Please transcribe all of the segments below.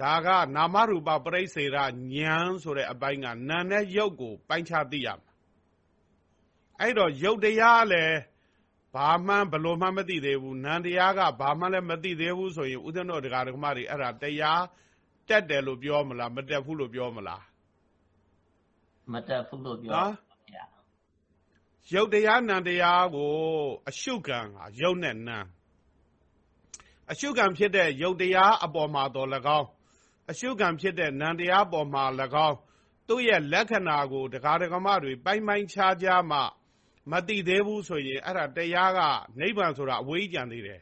ဒါကနာမရူပပရိစ္ဆေရဉာဏ်ဆိုတဲ့အပိုင်းကနာနဲ့ရုပ်ကို ပိုင်းခြားသိရမှာအဲ့တော့ရုပ်တရားလည်းဘာမှဘလို့မှမသိသေးဘူးနံတရားကဘာမှလည်းမသိသေးဘူးဆိုရင်ဥဒ္ဒနောတရားဓမ္မတွေအဲ့ဒါတရားတက်တယ်လို့ပြောမလားမတက်ဘူးလို့ပြောမလားမတက်ဘူးလို့ပြောနော်ရုပ်တရားနံတရားကို အရှုခံဟာရုပ်နဲ့နံအရှုခံဖြစ်တဲ့ရုပ်တရားအပေါ်မှာတော်၎င်း အရှုခံဖြစ်တဲ့နံတရားပေါ်မှာ၎င်းသူ့ရဲ့လက္ခဏာကိုတရားဓမ္မတွေပိုင်းပိုင်းခြားခြားမှမသိသေးဘူးဆိုရင်အဲ့ဒါတရားကနိဗ္ဗာန်ဆိုတာအဝေးကြံသေးတယ်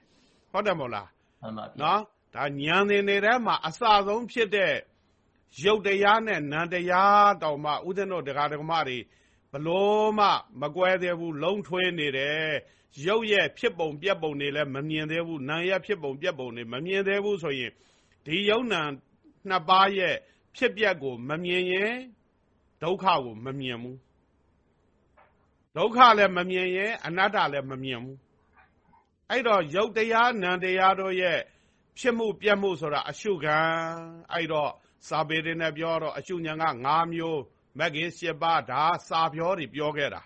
ဟုတ်တယ်မို့လားမှန်ပါဗျာနော်ဒါဉာဏ်သင်တွေထဲမှာအစဆုံးဖြစ်တဲ့ရုပ်တရားနဲ့နံတရားတောင်မှဥဒ္ဒနောတရားဓမ္မတွေဘလို့မှမကွဲသေးဘူးလုံးထွေးနေတယ်ရုပ်ရဲ့ဖြစ်ပုံပြက်ပုံတွေလည်းမမြင်သေးဘူးနာရဲ့ဖြစ်ပုံပြက်ပုံတွေမမြင်သေးဘူးဆိုရင်ဒီယုံနံ နှစ်ပါးရဲ့ဖြစ်ပျက်ကိုမမြင်ရင်ဒုက္ခကိုမမြင်ဘူးဒုက္ခလည်းမမြင်ရင်အနတ္တလည်းမမြင်ဘူးအဲ့တော့ယုတ်တရားနံတရားတို့ရဲ့ဖြစ်မှုပြက်မှုဆိုတာအရှုခံအဲ့တော့စာပေတွေနဲ့ပြောတော့အရှုဉဏ်က၅မျိုးမဂ္ဂင်၈ပါးဒါစာပြောတွေပြောခဲ့တာ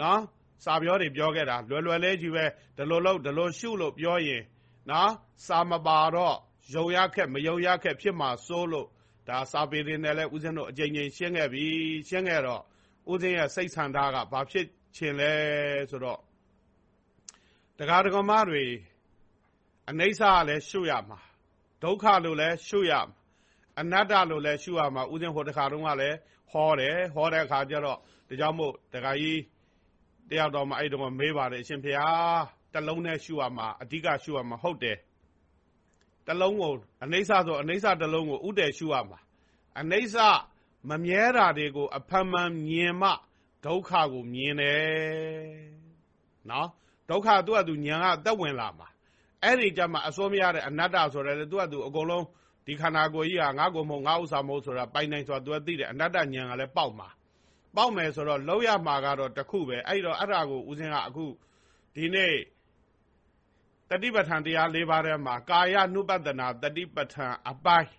နော်စာပြောတွေပြောခဲ့တာလွယ်လွယ်လေးကြီးပဲဒီလိုလို့ဒီလိုရှုလို့ပြောရင်နော်စာမပါတော့ ယုံရခက်မယုံရခက်ဖြစ်မှာစိုးလို့ဒါစာပေတွေနဲ့လည်းဦးဇင်းတို့အကြိမ်ကြိမ်ရှင်းခဲ့ပြီရှင်းခဲ့တော့ဦးဇင်းရဲ့စိတ်ဆန္ဒကဘာဖြစ်ချင်လဲဆိုတော့တရားဒဂမတွေအနိစ္စကလည်းရှုရမှာဒုက္ခလို့လည်းရှုရမှာအနတ္တလို့လည်းရှုရမှာဦးဇင်းဟိုတခါတုန်းကလည်းဟောတယ်ဟောတဲ့အခါကျတော့ဒါကြောင့်မို့တရားကြီးတယောက်တော့မှအဲ့တော့မေးပါတယ်အရှင်ဖေဟာတလုံးနဲ့ရှုရမှာအဓိကရှုရမှာဟုတ်တယ် တလုံးကိုအနိစ္စဆိုအနိစ္စတလုံးကိုဥတည်ရှုရမှာအနိစ္စမမြဲတာတွေကိုအဖမ်းမှန်မြင်မှဒုက္ခကိုမြင်တယ်နော်ဒုက္ခသူ့အတူဉာဏ်ကအသက်ဝင်လာမှာအဲ့ဒီကြမှာအစိုးမရတဲ့အနတ္တဆိုတယ်သူ့အတူအကုန်လုံးဒီခန္ဓာကိုယ်ကြီးဟာငါ့ကိုမဟုတ်ငါဥစ္စာမဟုတ်ဆိုတာပိုင်နိုင်ဆိုတာသူကသိတယ်အနတ္တဉာဏ်ကလည်းပေါက်မှာပေါက်မယ်ဆိုတော့လောက်ရမှာကတော့တခုပဲအဲ့တော့အဲ့ဒါကိုဦးဇင်းကအခုဒီနေ့ တတိပဋ္ဌာန်တရား၄ပါးထဲမှာကာယ ानु ပတနာတတိပဋ္ဌာန်အပိုင်း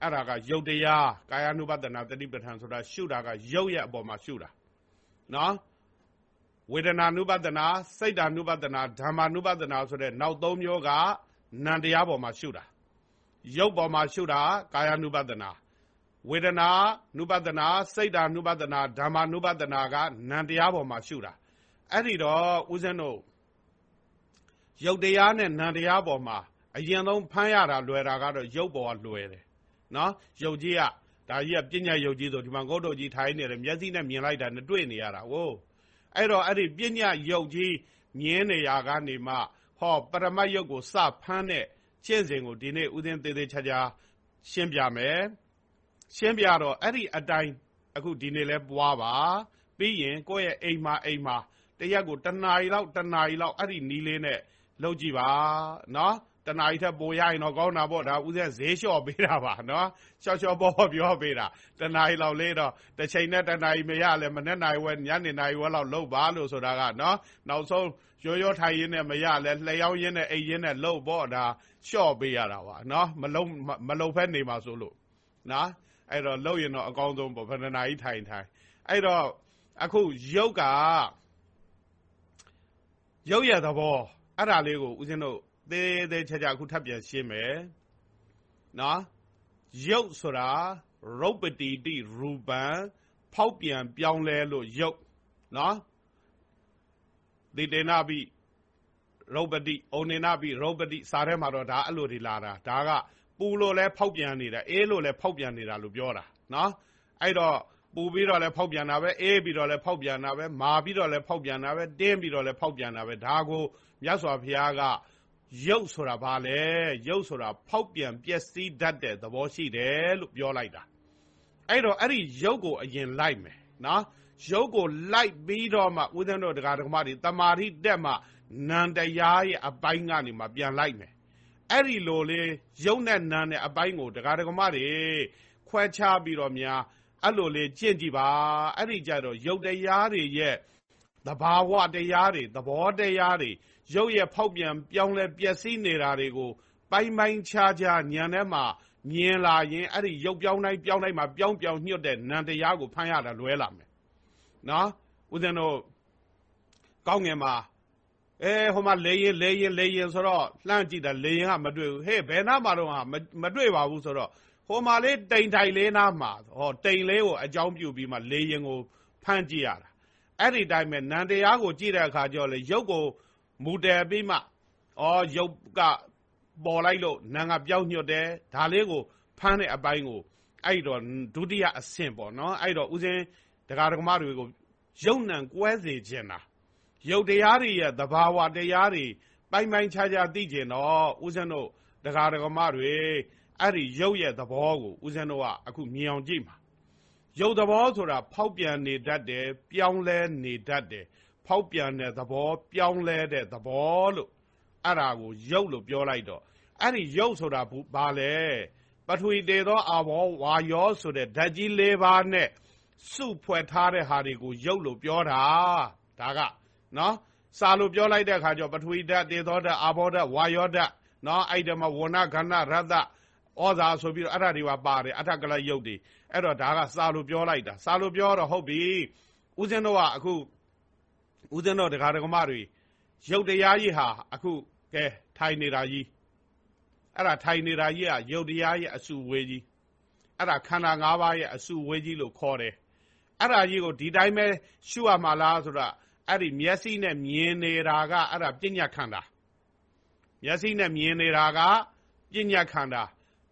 အဲ့ဒါကယုတ်တရားကာယ ानु ပတနာတတိပဋ္ဌာန်ဆိုတာရှုတာကယုတ်ရဲ့အပေါ်မှာရှုတာနော်ဝေဒနာ ानु ပတနာစိတ်ဓာ ानु ပတနာဓမ္မ ानु ပတနာဆိုတဲ့နောက်သုံးမျိုးကနံတရားပေါ်မှာရှုတာယုတ်ပေါ်မှာရှုတာကာယ ानु ပတနာဝေဒနာ ानु ပတနာစိတ်ဓာ ानु ပတနာဓမ္မ ानु ပတနာကနံတရားပေါ်မှာရှုတာအဲ့ဒီတော့ဦးဇင်းတို့ ရုပ်တရားနဲ့နံတရားပေါ်မှာအရင်ဆုံးဖမ်းရတာလွယ်တာကတော့ရုပ်ပေါ်ကလွယ်တယ်နော်ရုပ်ကြီးကဒါကြီးကပညာရုပ်ကြီးဆိုဒီမှာဂုတ်တုတ်ကြီးထိုင်နေတယ်မျက်စိနဲ့မြင်လိုက်တာနဲ့တွေ့နေရတာဟိုအဲ့တော့အဲ့ဒီပညာရုပ်ကြီးမြင်နေရကနေမှဟောပရမတ်ရုပ်ကိုစဖမ်းတဲ့ကျင့်စဉ်ကိုဒီနေ့ဥစဉ်သေးသေးချာချာရှင်းပြမယ်ရှင်းပြတော့အဲ့ဒီအတိုင်းအခုဒီနေ့လဲပွားပါပြီးရင်ကိုယ့်ရဲ့အိမ်မှာအိမ်မှာတရက်ကိုတနာရီလောက်တနာရီလောက်အဲ့ဒီနီးလေးနဲ့ လုပ်ကြည့်ပါနော်တနာရီထက်ပိုရရင်တော့ကောင်းတာပေါ့ဒါဦးဇင်းဈေးလျှော့ပေးတာပါနော်လျှော့လျှော့ပေါ့ပြောပေးတာတနာရီလောက်လေးတော့တစ်ချိန်နဲ့တနာရီမရလဲမနေ့နိုင်ဝဲညနေနိုင်ဝဲလောက်လုပ်ပါလို့ဆိုတာကနော်နောက်ဆုံးရိုးရိုးထိုင်ရင်းနဲ့မရလဲလျှောင်းရင်းနဲ့အိမ်ရင်းနဲ့လှုပ်ပေါ့ဒါလျှော့ပေးရတာပါနော်မလုံမလုံဖက်နေမှာဆိုလို့နော်အဲ့တော့လှုပ်ရင်တော့အကောင်းဆုံးပေါ့ဘယ်နှနာရီထိုင်ထိုင်အဲ့တော့အခုရုပ်ကရုပ်ရသဘော အဲ့ဒါလေးကိုဦးဇင်းတို့သေးသေးချာချာအခုထပ်ပြန်ရှင်းမယ်နော်ရုပ်ဆိုတာရုပ်ပတိတိရူပံဖောက်ပြန်ပြောင်းလဲလို့ရုပ်နော်ဒေတေနာပိရုပ်ပတိဩနေနာပိရုပ်ပတိစာထဲမှာတော့ဒါအဲ့လိုတွေလာတာဒါကပူလို့လဲဖောက်ပြန်နေတာအေးလို့လဲဖောက်ပြန်နေတာလို့ပြောတာနော်အဲ့တော့ပူပြီးတော့လဲဖောက်ပြန်တာပဲအေးပြီးတော့လဲဖောက်ပြန်တာပဲမာပြီးတော့လဲဖောက်ပြန်တာပဲတင်းပြီးတော့လဲဖောက်ပြန်တာပဲဒါကို မြတ်စွာဘုရားကရုပ်ဆိုတာဘာလဲရုပ်ဆိုတာဖောက်ပြန်ပျက်စီးတတ်တဲ့သဘောရှိတယ်လို့ပြောလိုက်တာအဲ့တော့အဲ့ဒီရုပ်ကိုအရင်လိုက်မယ်နော်ရုပ်ကိုလိုက်ပြီးတော့မှဦးဇင်းတို့တရားဓမ္မတွေတမာတိတက်မှနန္တရားရဲ့အပိုင်းကနေမှပြန်လိုက်မယ်အဲ့ဒီလိုလေရုပ်နဲ့နာနဲ့အပိုင်းကိုတရားဓမ္မတွေခွဲခြားပြီးတော့များအဲ့လိုလေကြင့်ကြည့်ပါအဲ့ဒီကြတော့ရုပ်တရားတွေရဲ့သဘာဝတရားတွေသဘောတရားတွေ ရုပ်ရဲ့ဖောက်ပြန်ပြောင်းလဲပျက်စီးနေတာတွေကို ပိုင်ပိုင်ခြားခြားညံထဲမှာမြင်လာရင်အဲ့ဒီရုပ်ပြောင်းတိုင်းပြောင်းတိုင်းမှာပြောင်းပြောင်းညှွတ်တဲ့နံတရားကိုဖမ်းရတာလွဲလာမယ်နော်ဦးဇင်းတို့ကောင်းငင်မှာအဲဟိုမှာလေရင်လေရင်လေရင်ဆိုတော့လှမ်းကြည့်တာလေရင်ကမတွေ့ဘူးဟေးဘယ်နာမှာတော့ဟာမတွေ့ပါဘူးဆိုတော့ဟိုမှာလေးတိမ်ထိုင်လေးနားမှာဟောတိမ်လေးကိုအကြောင်းပြုပြီးမှလေရင်ကိုဖမ်းကြည့်ရတာအဲ့ဒီတိုင်းပဲနံတရားကိုကြည့်တဲ့အခါကျတော့လေရုပ်ကို မူတယ်ပြီးမှဩရုပ်ကပေါ်လိုက်လို့နံကပြောင်းညွတ်တယ်ဒါလေးကိုဖမ်းတဲ့အပိုင်းကိုအဲ့တော့ဒုတိယအဆင့်ပေါ့နော်အဲ့တော့ဦးစင်းဒကာဒကမတွေကိုရုပ်နံကွဲစေခြင်းတာရုပ်တရားတွေရဲ့သဘာဝတရားတွေပိုင်ပိုင်ခြားခြားသိကျင်တော့ဦးဇင်းတို့ဒကာဒကမတွေအဲ့ဒီရုပ်ရဲ့သဘောကိုဦးဇင်းတို့ကအခုမြင်အောင်ကြည့်မှာရုပ်သဘောဆိုတာဖောက်ပြန်နေတတ်တယ်ပြောင်းလဲနေတတ်တယ် ဖောက်ပြန်တဲ့သဘောပြောင်းလဲတဲ့သဘောလို့အဲ့ဒါကိုရုပ်လို့ပြောလိုက်တော့အဲ့ဒီရုပ်ဆိုတာဘာလဲပထဝီတေသောအာဘောဝါယောဆိုတဲ့ဓာတ်ကြီး၄ပါးနဲ့စုဖွဲ့ထားတဲ့ဟာတွေကိုရုပ်လို့ပြောတာဒါကနော်စာလို့ပြောလိုက်တဲ့အခါကျပထဝီဓာတ်တေသောဓာတ်အာဘောဓာတ်ဝါယောဓာတ်နော်အဲ့ဒီမှာဝဏခန္ဓရတ္တဩဇာဆိုပြီးတော့အဲ့ဒါတွေပါပါတယ်အထကလယုတ်တွေအဲ့တော့ဒါကစာလို့ပြောလိုက်တာစာလို့ပြောတော့ဟုတ်ပြီဦးဇင်းတို့ကအခု ဦးဇင်းတို့တရားဓမ္မတွေရုပ်တရားကြီးဟာအခုကဲထိုင်နေတာကြီးအဲ့ဒါထိုင်နေတာကြီးကရုပ်တရားရဲ့အစုဝေးကြီးအဲ့ဒါခန္ဓာ၅ပါးရဲ့အစုဝေးကြီးလို့ခေါ်တယ်အဲ့ဒါကြီးကိုဒီတိုင်းပဲရှုရမှာလားဆိုတော့အဲ့ဒီမျက်စိနဲ့မြင်နေတာကအဲ့ဒါပညာခန္ဓာမျက်စိနဲ့မြင်နေတာကပညာခန္ဓာ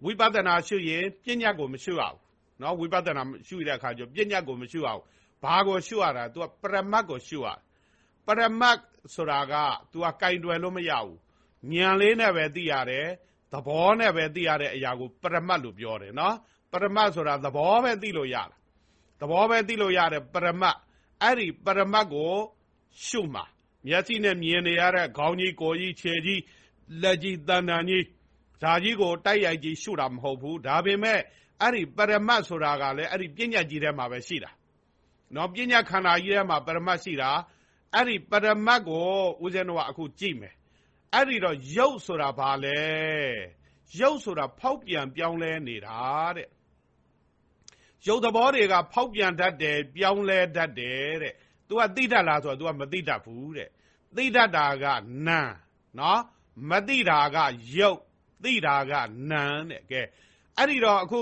ဝိပဿနာရှုရင်ပညာကိုမရှုရဘူးเนาะဝိပဿနာရှုတဲ့အခါကျပညာကိုမရှုရဘူးဘာကိုရှုရတာ तू ကပရမတ်ကိုရှုရ ပရမတ်ဆိုတာက तू ကကင်တွယ်လို့မရဘူးဉာဏ်လေးနဲ့ပဲသိရတယ်သဘောနဲ့ပဲသိရတဲ့အရာကိုပရမတ်လို့ပြောတယ်နော်ပရမတ်ဆိုတာသဘောပဲသိလို့ရတာသဘောပဲသိလို့ရတယ်ပရမတ်အဲ့ဒီပရမတ်ကိုရှုမှာမျက်စိနဲ့မြင်နေရတဲ့ခေါင်းကြီးကိုယ်ကြီးခြေကြီးလက်ကြီးတန်တန်ကြီးဓာကြီးကိုတိုက်ရိုက်ကြီးရှုတာမဟုတ်ဘူးဒါပေမဲ့အဲ့ဒီပရမတ်ဆိုတာကလည်းအဲ့ဒီပညာကြီးထဲမှာပဲရှိတာနော်ပညာခန္ဓာကြီးထဲမှာပရမတ်ရှိတာ အဲ့ဒီပရမတ်ကိုဦးဇင်းတို့ကအခုကြည့်မယ်အဲ့ဒီတော့ရုပ်ဆိုတာဘာလဲရုပ်ဆိုတာဖောက်ပြန်ပြောင်းလဲနေတာတဲ့ရုပ်သဘောတွေကဖောက်ပြန်တတ်တယ်ပြောင်းလဲတတ်တယ်တဲ့ तू ကသိတတ်လားဆိုတော့ तू ကမသိတတ်ဘူးတဲ့သိတတ်တာကနာနော်မသိတာကရုပ်သိတာကနာတဲ့ကဲအဲ့ဒီတော့အခု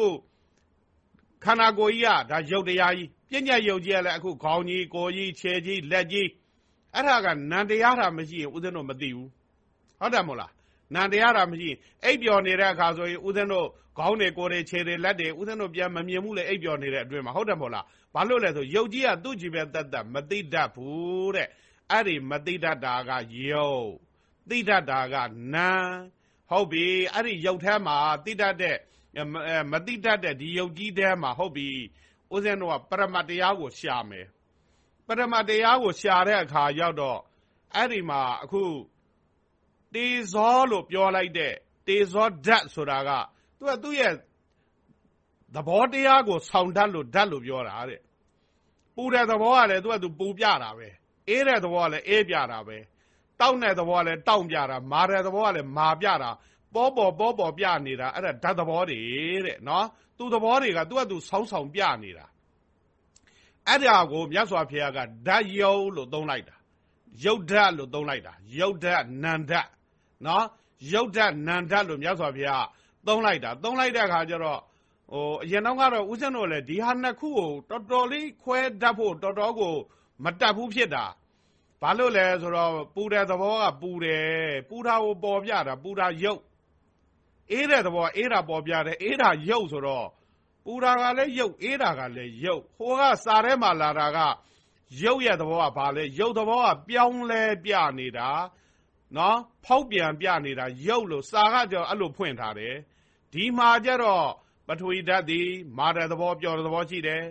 ခန္ဓာကိုယ်ကြီးကဒါရုပ်တရားကြီးပြဉ္ညာရုပ်ကြီးကလည်းအခုခေါင်းကြီးကိုယ်ကြီးခြေကြီးလက်ကြီး အဲ့ဒါကနံတရားတာမရှိရင်ဦးဇင်းတို့မသိဘူးဟုတ်တယ်မို့လားနံတရားတာမရှိရင်အိပ်ပျော်နေတဲ့အခါဆိုရင်ဦးဇင်းတို့ခေါင်းတွေကိုယ်တွေခြေတွေလက်တွေဦးဇင်းတို့ပြန်မမြင်ဘူးလေအိပ်ပျော်နေတဲ့အတွင်းမှာဟုတ်တယ်မို့လားဘာလို့လဲဆိုရုပ်ကြီးကသူ့ကြည့်ပဲတတ်တတ်မသိတတ်ဘူးတဲ့အဲ့ဒီမသိတတ်တာကရုပ်သိတတ်တာကနံဟုတ်ပြီအဲ့ဒီရုပ်ထဲမှာသိတတ်တဲ့မသိတတ်တဲ့ဒီယုတ်ကြီးထဲမှာဟုတ်ပြီဦးဇင်းတို့ကပရမတ်တရားကိုရှာမယ် ပရမတ်တရားကိုရှာတဲ့အခါရောက်တော့အဲ့ဒီမှာအခုတေဇောလို့ပြောလိုက်တဲ့တေဇောဓာတ်ဆိုတာကသူကသူ့ရဲ့သဘောတရားကိုဆောင်တတ်လို့ဓာတ်လို့ပြောတာတဲ့ပူတဲ့သဘောကလည်းသူကသူပူပြတာပဲအေးတဲ့သဘောကလည်းအေးပြတာပဲတောက်တဲ့သဘောကလည်းတောင့်ပြတာမာတဲ့သဘောကလည်းမာပြတာပေါ်ပေါ်ပေါ်ပေါ်ပြနေတာအဲ့ဒါဓာတ်သဘောတွေတဲ့နော်သူသဘောတွေကသူကသူဆောင်းဆောင်ပြနေတာ အဲ့ဒါကိုမြတ်စွာဘုရားကဓာတ်ယုတ်လို့သုံးလိုက်တာယုတ်ဓာတ်လို့သုံးလိုက်တာယုတ်ဓာတ်နန္ဓာတ်နော်ယုတ်ဓာတ်နန္ဓာတ်လို့မြတ်စွာဘုရားသုံးလိုက်တာသုံးလိုက်တဲ့အခါကျတော့ဟိုအရင်တော့ကတော့ဦးဇင်းတို့လည်းဒီဟာနှစ်ခုကိုတော်တော်လေးခွဲတတ်ဖို့တော်တော်ကိုမတတ်ဘူးဖြစ်တာဘာလို့လဲဆိုတော့ပူတဲ့သဘောကပူတယ်ပူတာကိုပေါ်ပြတာပူတာယုတ်အေးတဲ့သဘောအေးတာပေါ်ပြတယ်အေးတာရုပ်ဆိုတော့ ပူတာကလည်းရုပ်အေးတာကလည်းရုပ်ဟိုကစာထဲမှာလာတာကရုပ်ရဲ့သဘောကဘာလဲရုပ်သဘောကပြောင်းလဲပြနေတာနော်ဖောက်ပြန်ပြနေတာရုပ်လို့စာကကြောအဲ့လိုဖွင့်ထားတယ်ဒီမှာကျတော့ပထဝီဓာတ်သည်မာတဲ့သဘောပြောတဲ့သဘောရှိတယ်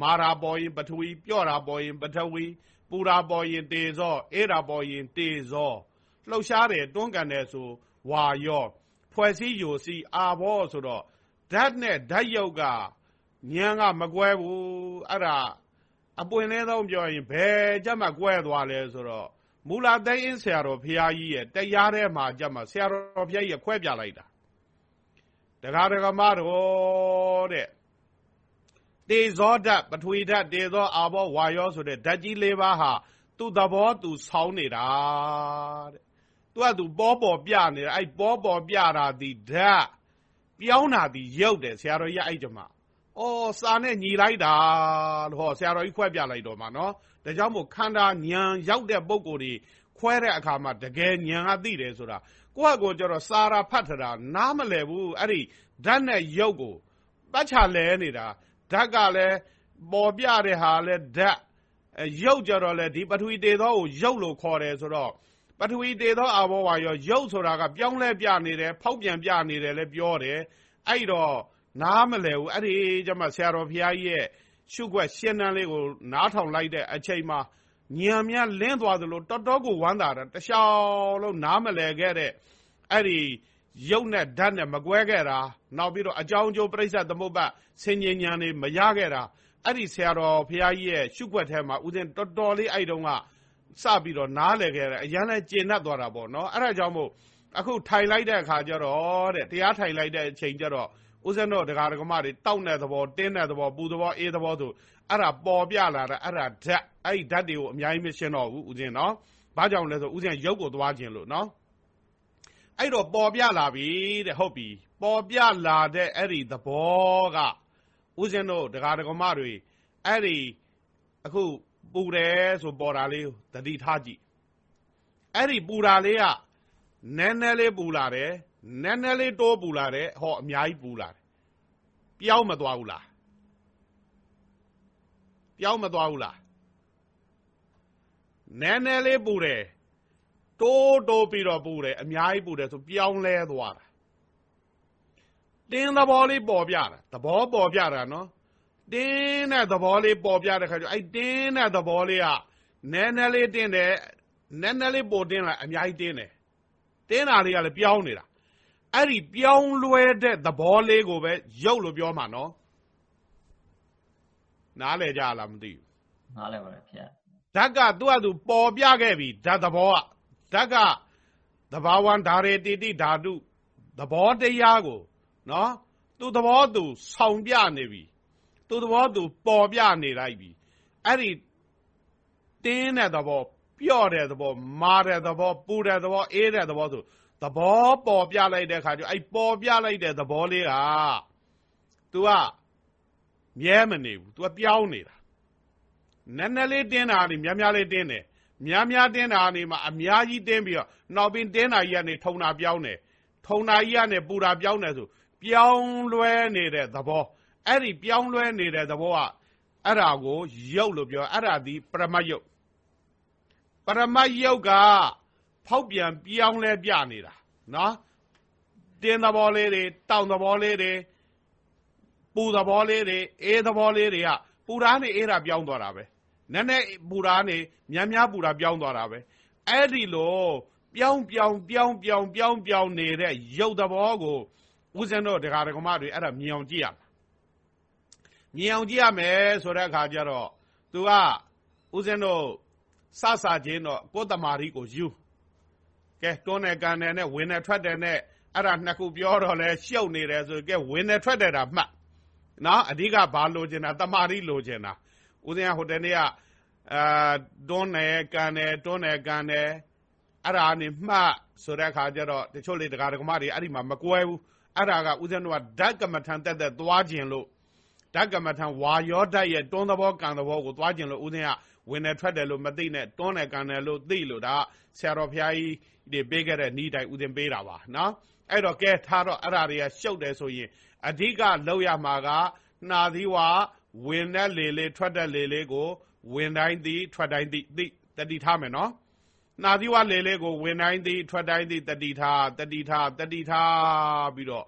မာတာပေါ်ရင်ပထဝီပြော့တာပေါ်ရင်ပထဝီပူတာပေါ်ရင်တေဇောအေးတာပေါ်ရင်တေဇောလှုပ်ရှားတယ်တွန်းကန်တယ်ဆိုဝါယောဖွဲ့စည်းယိုစီအာဘောဆိုတော့ ဓာတ်နဲ့ဓာတ်ယုတ်ကဉာဏ်ကမကွဲဘူးအဲ့ဒါအပွင့်လေးဆုံးပြောရင်ဘယ်ကြမှာကွဲသွားလဲဆိုတော့မူလာသိန်းဆရာတော်ဘုရားကြီးရဲ့တရားထဲမှာကြမှာဆရာတော်ဘုရားကြီးခွဲပြလိုက်တာတရားဒဂမတော်တဲ့တေဇောဓာတ်ပထဝီဓာတ်တေဇောအာဘောဝါယောဆိုတဲ့ဓာတ်ကြီး၄ပါးဟာသူ့သဘောသူဆောင်းနေတာတဲ့သူကသူပေါ်ပေါ်ပြနေတာအဲ့ပေါ်ပေါ်ပြတာဒီဓာတ် ပြောင်းတာဒီရုပ်တယ်ဆရာတော်ကြီးအဲ့ကြမှာအော်စာနဲ့ညီလိုက်တာလို့ဟောဆရာတော်ကြီးခွဲပြလိုက်တော့မှာနော်ဒါကြောင့်မို့ခန္ဓာဉာဏ်ရောက်တဲ့ပုံကိုယ်တွေခွဲတဲ့အခါမှာတကယ်ဉာဏ်ကသိတယ်ဆိုတာကိုယ့်အကိုကျတော့စာရာဖတ်ထတာနားမလည်ဘူးအဲ့ဒီဓာတ်နဲ့ရုပ်ကိုပတ်ချလဲနေတာဓာတ်ကလည်းပေါ်ပြတဲ့ဟာလည်းဓာတ်ရုပ်ကြတော့လေဒီပထဝီတေသောကိုရုပ်လို့ခေါ်တယ်ဆိုတော့ ပထဝီတေသောအဘောဝါရောရုပ်ဆိုတာကပြောင်းလဲပြနေတယ်ဖောက်ပြန်ပြနေတယ်လည်းပြောတယ်အဲ့တော့နားမလဲဘူးအဲ့ဒီကျမဆရာတော်ဘုရားကြီးရဲ့ရှုွက်ရှင်းတန်းလေးကိုနားထောင်လိုက်တဲ့အချိန်မှာညံမြလင်းသွားသလိုတော်တော်ကိုဝမ်းသာတာတခြားလုံးနားမလဲခဲ့တဲ့အဲ့ဒီရုပ်နဲ့ဓာတ်နဲ့မကွဲခဲ့တာနောက်ပြီးတော့အကြောင်းကျိုးပြိဿသမုပ္ပါဆင်ញဉာဏ်တွေမရခဲ့တာအဲ့ဒီဆရာတော်ဘုရားကြီးရဲ့ရှုွက်ထဲမှာဥစဉ်တော်တော်လေးအဲ့တုန်းက စပြီးတော့နားလည်ခဲ့တယ်အရန်လည်းကျင့်တတ်သွားတာပေါ့နော်အဲ့ဒါကြောင့်မို့အခုထိုင်လိုက်တဲ့အခါကျတော့တဲ့တရားထိုင်လိုက်တဲ့အချိန်ကျတော့ဥစဉ်တော့ဒကာဒကမတွေတောက်တဲ့သဘောတင်းတဲ့သဘောပူသဘောအေးသဘောဆိုအဲ့ဒါပေါ်ပြလာတာအဲ့ဒါဓာတ်အဲ့ဒီဓာတ်တွေကိုအများကြီးမရှင်းတော့ဘူးဥစဉ်နော်ဘာကြောင့်လဲဆိုဥစဉ်ရုပ်ကိုသွားခြင်းလို့နော်အဲ့တော့ပေါ်ပြလာပြီတဲ့ဟုတ်ပြီပေါ်ပြလာတဲ့အဲ့ဒီသဘောကဥစဉ်တို့ဒကာဒကမတွေအဲ့ဒီအခု ပူတယ်ဆိုပေါ်တာလေးသတိထားကြည့်အဲ့ဒီပူတာလေးကနည်းနည်းလေးပူလာတယ်နည်းနည်းလေးတိုးပူလာတယ်ဟောအများကြီးပူလာတယ်ပြောင်းမသွားဘူးလားပြောင်းမသွားဘူးလားနည်းနည်းလေးပူတယ်တိုးတိုးပြီးတော့ပူတယ်အများကြီးပူတယ်ဆိုပြောင်းလဲသွားတာတင်းသဘောလေးပေါ်ပြတာသဘောပေါ်ပြတာနော် တင်းတဲ့သဘောလေးပေါ်ပြတဲ့ခါကျအဲ့တင်းတဲ့သဘောလေးကနည်းနည်းလေးတင်းတယ်နည်းနည်းလေးပိုတင်းလာအများကြီးတင်းတယ်တင်းတာလေးကလည်းပြောင်းနေတာအဲ့ဒီပြောင်းလွဲတဲ့သဘောလေးကိုပဲရုပ်လို့ပြောမှာနော်နားလည်ကြလားမသိဘူးနားလည်ပါတယ်ဗျာဓာတ်ကသူ့အတူပေါ်ပြခဲ့ပြီဓာတ်သဘောကဓာတ်ကသဘာဝံဓာရေတိတိဓာတုသဘောတရားကိုနော်သူ့သဘောသူဆောင်ပြနေပြီ သူ့သဘောသူပေါ်ပြနေလိုက်ပြီအဲ့ဒီတင်းတဲ့သဘောပြော့တဲ့သဘောမာတဲ့သဘောပူတဲ့သဘောအေးတဲ့သဘောဆိုသဘောပေါ်ပြလိုက်တဲ့ခါကျအဲ့ပေါ်ပြလိုက်တဲ့သဘောလေးက तू ကမြဲမနေဘူး तू ကပြောင်းနေတာနည်းနည်းလေးတင်းတာနေများများလေးတင်းတယ်များများတင်းတာနေမှာအများကြီးတင်းပြီးတော့နောက်ပြီးတင်းတာကြီးကနေထုံတာပြောင်းတယ်ထုံတာကြီးကနေပူတာပြောင်းတယ်ဆိုပြောင်းလွဲနေတဲ့သဘော အဲ့ဒီပြောင်းလဲနေတဲ့သဘောကအဲ့ဒါကိုရုပ်လို့ပြောအဲ့ဒါဒီပရမတ်ယုတ်ပရမတ်ယုတ်ကဖောက်ပြန်ပြောင်းလဲပြနေတာနော်တင်းသဘောလေးတွေတောင်သဘောလေးတွေပူသဘောလေးတွေအေးသဘောလေးတွေကပူဓာနဲ့အေးတာပြောင်းသွားတာပဲနည်းနည်းပူဓာနဲ့များများပူဓာပြောင်းသွားတာပဲအဲ့ဒီလိုပြောင်းပြောင်းပြောင်းပြောင်းပြောင်းပြောင်းနေတဲ့ရုပ်သဘောကိုဦးဇင်းတို့ဒကာဒကမတွေအဲ့ဒါမြင်အောင်ကြည့်ရ မှာမြင်အောင်ကြည့်ရမယ်ဆိုတဲ့အခါကျတော့သူကဦးဇင်းတို့စစချင်းတော့ကိုယ်တမာရီကိုယူကဲတွန်းတဲ့ကန်တဲ့နဲ့ဝင်တဲ့ထွက်တဲ့နဲ့အဲ့ဒါနှစ်ခုပြောတော့လဲရှုပ်နေတယ်ဆိုကဲဝင်တဲ့ထွက်တဲ့တာမှတ်နော်အဓိကဘာလိုချင်တာတမာရီလိုချင်တာဦးဇင်းကဟိုတနေ့ကအာတွန်းတယ်ကန်တယ်တွန်းတယ်ကန်တယ်အဲ့ဒါနေမှတ်ဆိုတဲ့အခါကျတော့တချို့လေဒကာဒကမတွေအဲ့ဒီမှာမကွဲဘူးအဲ့ဒါကဦးဇင်းတို့ကဓာတ်ကမ္မထန်တက်တက်သွားခြင်းလို့ ဓာတ်ကမ္မထံဝါယောဓာတ်ရဲ့တွန်းသဘောကံသဘောကိုသွားကျင်လို့ဦးဇင်းကဝင်နေထွက်တယ်လို့မသိနဲ့တွန်းတယ်ကံတယ်လို့သိလို့ဒါဆရာတော်ဘုရားကြီးတွေပေးခဲ့တဲ့ဤတိုင်ဦးဇင်းပေးတာပါနော်အဲ့တော့ကဲထားတော့အဲ့ဓာတွေကရှုပ်တယ်ဆိုရင်အဓိကလောက်ရမှာကနှာသီးဝါဝင်တဲ့လေလေးထွက်တဲ့လေလေးကိုဝင်တိုင်းသည်ထွက်တိုင်းသည်သိတတိထားမယ်နော်နှာသီးဝါလေလေးကိုဝင်တိုင်းသည်ထွက်တိုင်းသည်တတိထားတတိထားတတိထားပြီးတော့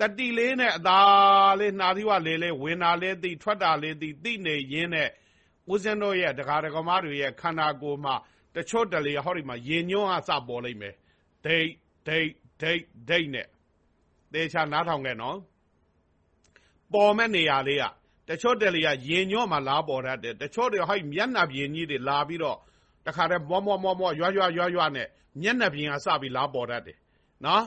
တတိလေးနဲ့အသာလေးနှာသီးဝလေးလေးဝင်တာလေးသိထွက်တာလေးသိသိနေရင်းနဲ့ဦးဇင်းတို့ရဲ့ဒကာဒကမတွေရဲ့ခန္ဓာကိုယ်မှာတချို့တလေဟောဒီမှာရင်ညွန်းအစပေါ်လိမ့်မယ်ဒိတ်ဒိတ်ဒိတ်ဒိတ်နဲ့သေချာနားထောင်ခဲ့နော်ပေါ်မဲ့နေရာလေးကတချို့တလေကရင်ညွန်းမှာလားပေါ်တတ်တယ်တချို့တွေဟိုမျက်နှာပြင်ကြီးတွေလာပြီးတော့တခါတည်းမောမောမောမောရွာရွာရွာရွာနဲ့မျက်နှာပြင်ကစပြီးလားပေါ်တတ်တယ်နော်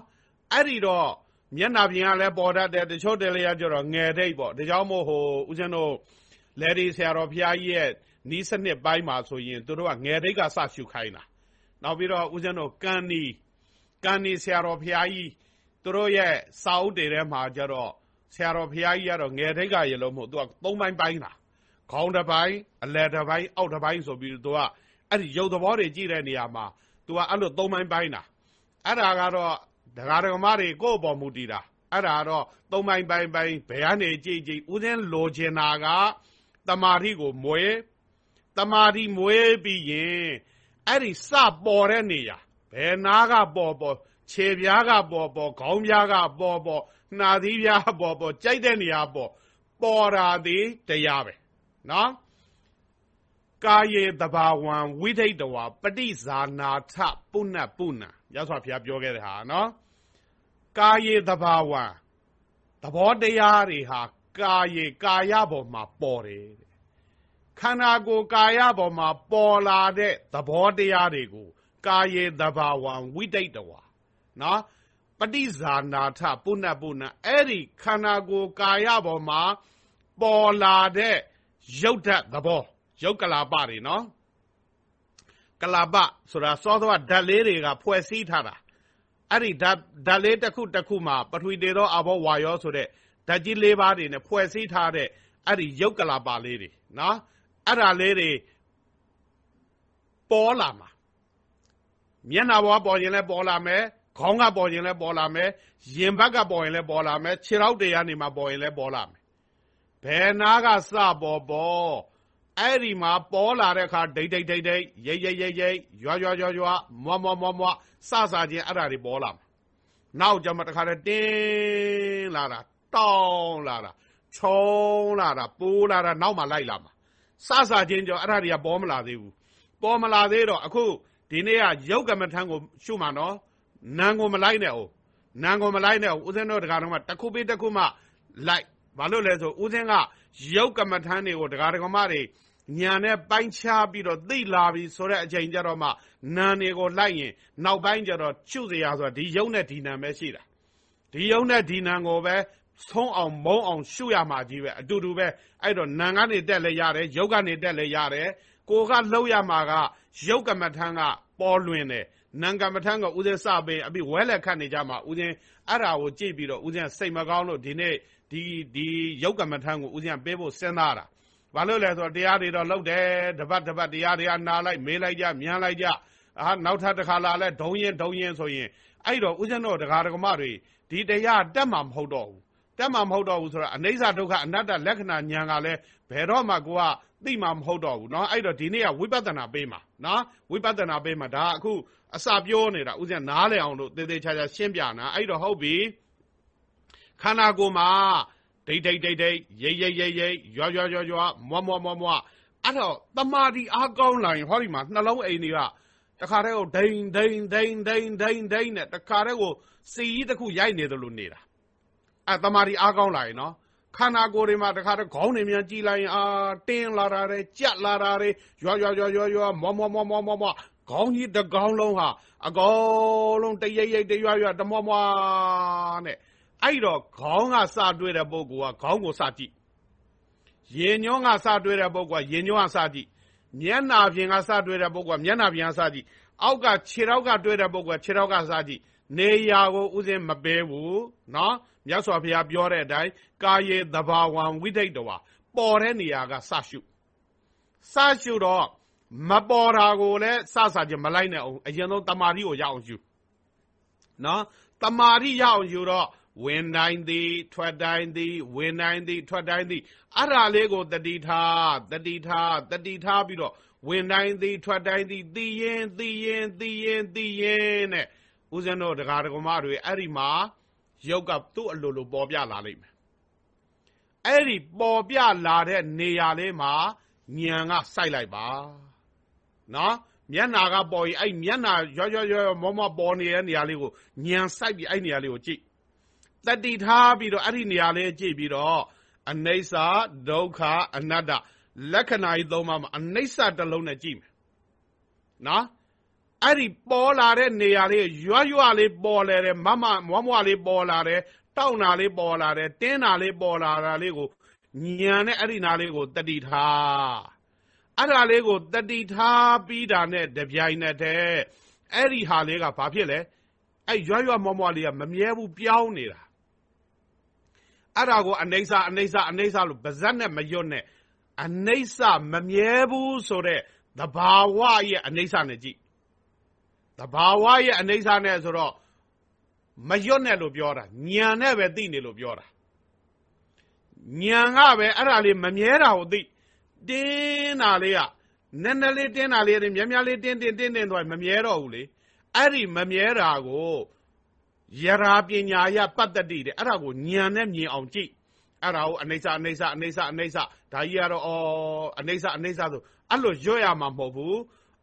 အဲ့ဒီတော့ မျက်နှာပြင်ကလည်းပေါ်တတ်တယ်တချို့တယ်လျာကျတော့ငယ်ဒိတ်ပေါ့ဒါကြောင့်မို့ဟိုဦးဇင်းတို့လေဒီဆရာတော်ဘုရားကြီးရဲ့နီးစနစ်ပိုင်းမှာဆိုရင်သူတို့ကငယ်ဒိတ်ကစရှုခိုင်းတာနောက်ပြီးတော့ဦးဇင်းတို့ကန်နီကန်နီဆရာတော်ဘုရားကြီးသူတို့ရဲ့စာအုပ်တွေထဲမှာကျတော့ဆရာတော်ဘုရားကြီးကတော့ငယ်ဒိတ်ကရေလို့မဟုတ်သူကသုံးပိုင်းပိုင်းတာခေါင်းတစ်ပိုင်းအလယ်တစ်ပိုင်းအောက်တစ်ပိုင်းဆိုပြီးသူကအဲ့ဒီရုပ်သဘောတွေကြည့်တဲ့နေရာမှာသူကအဲ့လိုသုံးပိုင်းပိုင်းတာအဲ့ဒါကတော့ ဒကာဒကမတွေကိုယ့်အပေါ်မူတည်တာအဲ့ဒါတော့သုံးပိုင်းပိုင်းပိုင်းဘယ်ကနေကြည့်ကြည့်ဦးစင်းလိုချင်တာကတမာတိကိုမွေးတမာတိမွေးပြီးရင်အဲ့ဒီစပေါ်တဲ့နေရာဘယ်နာကပေါ်ပေါ်ခြေပြားကပေါ်ပေါ်ခေါင်းပြားကပေါ်ပေါ်နှာသီးပြားပေါ်ပေါ်ကြိုက်တဲ့နေရာပေါ်ပေါ်တာသည်တရားပဲနော်ကာယေတဘာဝံဝိထိတ်တဝါပฏิဇာနာထပုဏ္ဏပုဏ္ဏရသော်ဘုရားပြောခဲ့တဲ့ဟာနော် ကာယေတဘာဝံသဘောတရားတွေဟာကာယေကာယပေါ်မှာပေါ်တယ်ခန္ဓာကိုယ်ကာယပေါ်မှာပေါ်လာတဲ့သဘောတရားတွေကိုကာယေတဘာဝံဝိတိတ်တဝါနော်ပฏิဇာနာထပုဏ္ဏပုဏ္ဏအဲ့ဒီခန္ဓာကိုယ်ကာယပေါ်မှာပေါ်လာတဲ့ရုပ်ဓာတ်သဘောရုပ်ကလာပတွေနော်ကလာပဆိုတာစောသောဓာတ်လေးတွေကဖွဲ့စည်းထားတာ အဲ့ဒီဓာတ်ဓာတ်လေးတစ်ခုတစ်ခုမှာပထဝီတေသောအဘောဝါယောဆိုတဲ့ဓာတ်ကြီးလေးပါးတွေနဲ့ဖွဲ့စည်းထားတဲ့အဲ့ဒီရုပ်ကလာပလေးတွေနော်အဲ့ဒါလေးတွေပေါ်လာမှာမျက်နှာပေါ်ပေါ်ရင်လည်းပေါ်လာမယ်ခေါင်းကပေါ်ရင်လည်းပေါ်လာမယ်ရင်ဘက်ကပေါ်ရင်လည်းပေါ်လာမယ်ခြေထောက်တွေကနေမှပေါ်ရင်လည်းပေါ်လာမယ်ဘယ်နာကစပေါ်ပေါ်အဲ့ဒီမှာပေါ်လာတဲ့အခါဒိတ်ဒိတ်ဒိတ်ဒိတ်ရိတ်ရိတ်ရိတ်ရိတ်ရွာရွာရွာရွာမွားမွားမွားမွား စစချင်းအဲ့ဒါတွေပေါ်လာမှာနောက်ကြမှာတခါတည်းတင်းလာတာတောင်းလာတာချုံလာတာပိုးလာတာနောက်မှလိုက်လာမှာစစချင်းကြောအဲ့ဒါတွေကပေါ်မလာသေးဘူးပေါ်မလာသေးတော့အခုဒီနေ့ကရုပ်ကမ္မထံကိုရှုမှနော်နံကိုမလိုက်နဲ့အောင်နံကိုမလိုက်နဲ့အောင်ဦးဇင်းတို့တခါတော့မှတစ်ခုပြီးတစ်ခုမှလိုက်ဘာလို့လဲဆိုဦးဇင်းကရုပ်ကမ္မထံတွေကိုတခါတခါမှတွေ ညာနဲ့ပိုင်းခြားပြီးတော့သိလာပြီဆိုတဲ့အချိန်ကျတော့မှနာနေကိုလိုက်ရင် နောက်ပိုင်းကျတော့ကျုစရာဆိုတာဒီယုံနဲ့ဒီနံပဲရှိတာဒီယုံနဲ့ဒီနံကိုပဲဆုံးအောင်မုံအောင်ရှုရမှာကြီးပဲအတူတူပဲအဲ့တော့နံကနေတက်လဲရတယ်ယုတ်ကနေတက်လဲရတယ်ကိုကလှုပ်ရမှာကယုတ်ကမထန်းကပေါ်လွင်တယ်နံကမထန်းကဥစဉ်စပင်အပြီးဝဲလက်ခတ်နေကြမှာဥစဉ်အဲ့ဒါကိုကြည့်ပြီးတော့ဥစဉ်စိတ်မကောင်းလို့ဒီနေ့ဒီဒီယုတ်ကမထန်းကိုဥစဉ်ပေးဖို့စဉ်းစားတာ ဘာလို့လဲဆိုတော့တရားတွေတော့လောက်တယ်တပတ်တပတ်တရားတွေကနာလိုက်မေးလိုက်ကြမြန်လိုက်ကြအာနောက်ထပ်တစ်ခါလာလဲဒုံရင်ဒုံရင်ဆိုရင်အဲ့တော့ဦးဇင်းတို့တရားဓမ္မတွေဒီတရားတက်မှာမဟုတ်တော့ဘူးတက်မှာမဟုတ်တော့ဘူးဆိုတော့အနိစ္စဒုက္ခအနတ္တလက္ခဏာဉာဏ်ကလည်းဘယ်တော့မှကိုကသိမှာမဟုတ်တော့ဘူးเนาะအဲ့တော့ဒီနေ့ကဝိပဿနာပေးမှာเนาะဝိပဿနာပေးမှာဒါအခုအစပြောနေတာဦးဇင်းနားလည်အောင်လို့သေသေးချာချာရှင်းပြနာအဲ့တော့ဟုတ်ပြီခန္ဓာကိုယ်မှာ ဒိတ်ဒိတ်ဒိတ်ဒိတ်ရိတ်ရိတ်ရိတ်ရိတ်ရွာရွာရွာရွာမွားမွားမွားမွားအဲ့တော့တမာဒီအားကောင်းလာရင်ဟောဒီမှာနှလုံးအိမ်တွေကတခါတည်းကိုဒိန်ဒိန်ဒိန်ဒိန်ဒိန်ဒိန်နဲ့တခါတည်းကိုစီကြီးတစ်ခုရိုက်နေတယ်လို့နေတာအဲတမာဒီအားကောင်းလာရင်နော်ခန္ဓာကိုယ်တွေမှာတခါတည်းခေါင်းတွေမြန်ကြည်လိုက်ရင်အာတင်းလာတာတွေကြက်လာတာတွေရွာရွာရွာရွာရွာမောမောမောမောမောမောခေါင်းကြီးတစ်ခေါင်းလုံးဟာအကောင်လုံးတရိပ်ရိပ်တရွာရွာတမောမောနဲ့ အဲ့တော့ခေါင်းကစတွေ့တဲ့ပုဂ္ဂိုလ်ကခေါင်းကိုစကြည့်ရင်ညောကစတွေ့တဲ့ပုဂ္ဂိုလ်ကရင်ညောကစကြည့်မျက်နာပြင်ကစတွေ့တဲ့ပုဂ္ဂိုလ်ကမျက်နာပြင်ကစကြည့်အောက်ကခြေထောက်ကတွေ့တဲ့ပုဂ္ဂိုလ်ကခြေထောက်ကစကြည့်နေရာကိုဥစဉ်မပေးဘူးနော်မြတ်စွာဘုရားပြောတဲ့အတိုင်းကာယေသဘာဝံဝိဒိတ်တဝါပေါ်တဲ့နေရာကစရှုစရှုတော့မပေါ်တာကိုလည်းစစချင်းမလိုက်နဲ့အောင်အရင်ဆုံးတမာရီကိုရအောင်ယူနော်တမာရီရအောင်ယူတော့ ဝင်တိုင်းသည်ထွက်တိုင်းသည်ဝင်တိုင်းသည်ထွက်တိုင်းသည်အဲ့ဒါလေးကိုတတိထားတတိထားတတိထားပြီးတော့ဝင်တိုင်းသည်ထွက်တိုင်းသည်သိရင်သိရင်သိရင်သိရင်နဲ့ဦးဇင်းတို့တရားဓမ္မတွေအဲ့ဒီမှာရုပ်ကသူ့အလိုလိုပေါ်ပြလာလိမ့်မယ်အဲ့ဒီပေါ်ပြလာတဲ့နေရာလေးမှာညံကစိုက်လိုက်ပါနော်မျက်နာကပေါ်ရင်အဲ့မျက်နာရောရောရောမောမောပေါ်နေတဲ့နေရာလေးကိုညံစိုက်ပြီးအဲ့နေရာလေးကိုကြည့် တတိထားပြီးတော့အဲ့ဒီနေရာလေးကြည့်ပြီးတော့အနိစ္စဒုက္ခအနတ္တလက္ခဏာကြီးသုံးပါးမှာအနိစ္စတစ်လုံးနဲ့ကြည့်မယ်နော်အဲ့ဒီပေါ်လာတဲ့နေရာလေးရွရွလေးပေါ်လာတယ်မမမွားမွားလေးပေါ်လာတယ်တောက်နာလေးပေါ်လာတယ်တင်းနာလေးပေါ်လာတာလေးကိုညံနဲ့အဲ့ဒီနာလေးကိုတတိထားအဲ့ဒါလေးကိုတတိထားပြီးတာနဲ့တပြိုင်နက်တည်းအဲ့ဒီဟာလေးကဘာဖြစ်လဲအဲ့ရွရွမွားမွားလေးကမမြဲဘူးပြောင်းနေတာ အဲ့ဒါကိုအနေဆာအနေဆာအနေဆာလို့ဗဇက်နဲ့မရွတ်နဲ့အနေဆာမမြဲဘူးဆိုတဲ့သဘာဝရဲ့အနေဆာနဲ့ကြည့်သဘာဝရဲ့အနေဆာနဲ့ဆိုတော့မရွတ်နဲ့လို့ပြောတာညံနဲ့ပဲသိနေလို့ပြောတာညံကပဲအဲ့ဒါလေးမမြဲတာကိုသိတင်းတာလေးကနည်းနည်းလေးတင်းတာလေးမြဲမြဲလေးတင်းတင်းတင်းတင်းသွားမမြဲတော့ဘူးလေအဲ့ဒီမမြဲတာကို ယရာပညာယပတ္တတိတဲ့အဲ့ဒါကိုညံနဲ့မြင်အောင်ကြည့်အဲ့ဒါကိုအနေဆာအနေဆာအနေဆာအနေဆာဒါကြီးကတော့အော်အနေဆာအနေဆာဆိုအဲ့လိုရွတ်ရမှာမဟုတ်ဘူး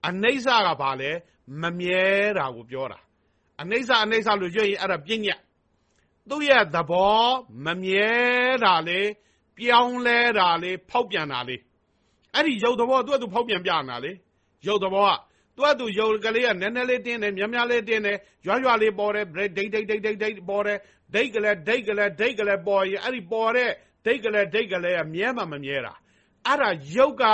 အနေဆာကဘာလဲမမြဲတာကိုပြောတာအနေဆာအနေဆာလို့ရွတ်ရင်အဲ့ဒါပြညတ်သူ့ရဲ့သဘောမမြဲတာလေပြောင်းလဲတာလေဖောက်ပြန်တာလေအဲ့ဒီရုပ်သဘောသူ့အတူဖောက်ပြန်ပြတာလေရုပ်သဘောက သူ့အတူရုပ်ကလေးကနည်းနည်းလေးတင်းတယ်များများလေးတင်းတယ်ရွရွလေးပေါ်တယ်ဒိတ်ဒိတ်ဒိတ်ဒိတ်ဒိတ်ပေါ်တယ်ဒိတ်ကလေးဒိတ်ကလေးဒိတ်ကလေးပေါ်ရင်အဲ့ဒီပေါ်တဲ့ဒိတ်ကလေးဒိတ်ကလေးကမြဲမှမမြဲတာအဲ့ဒါရုပ်က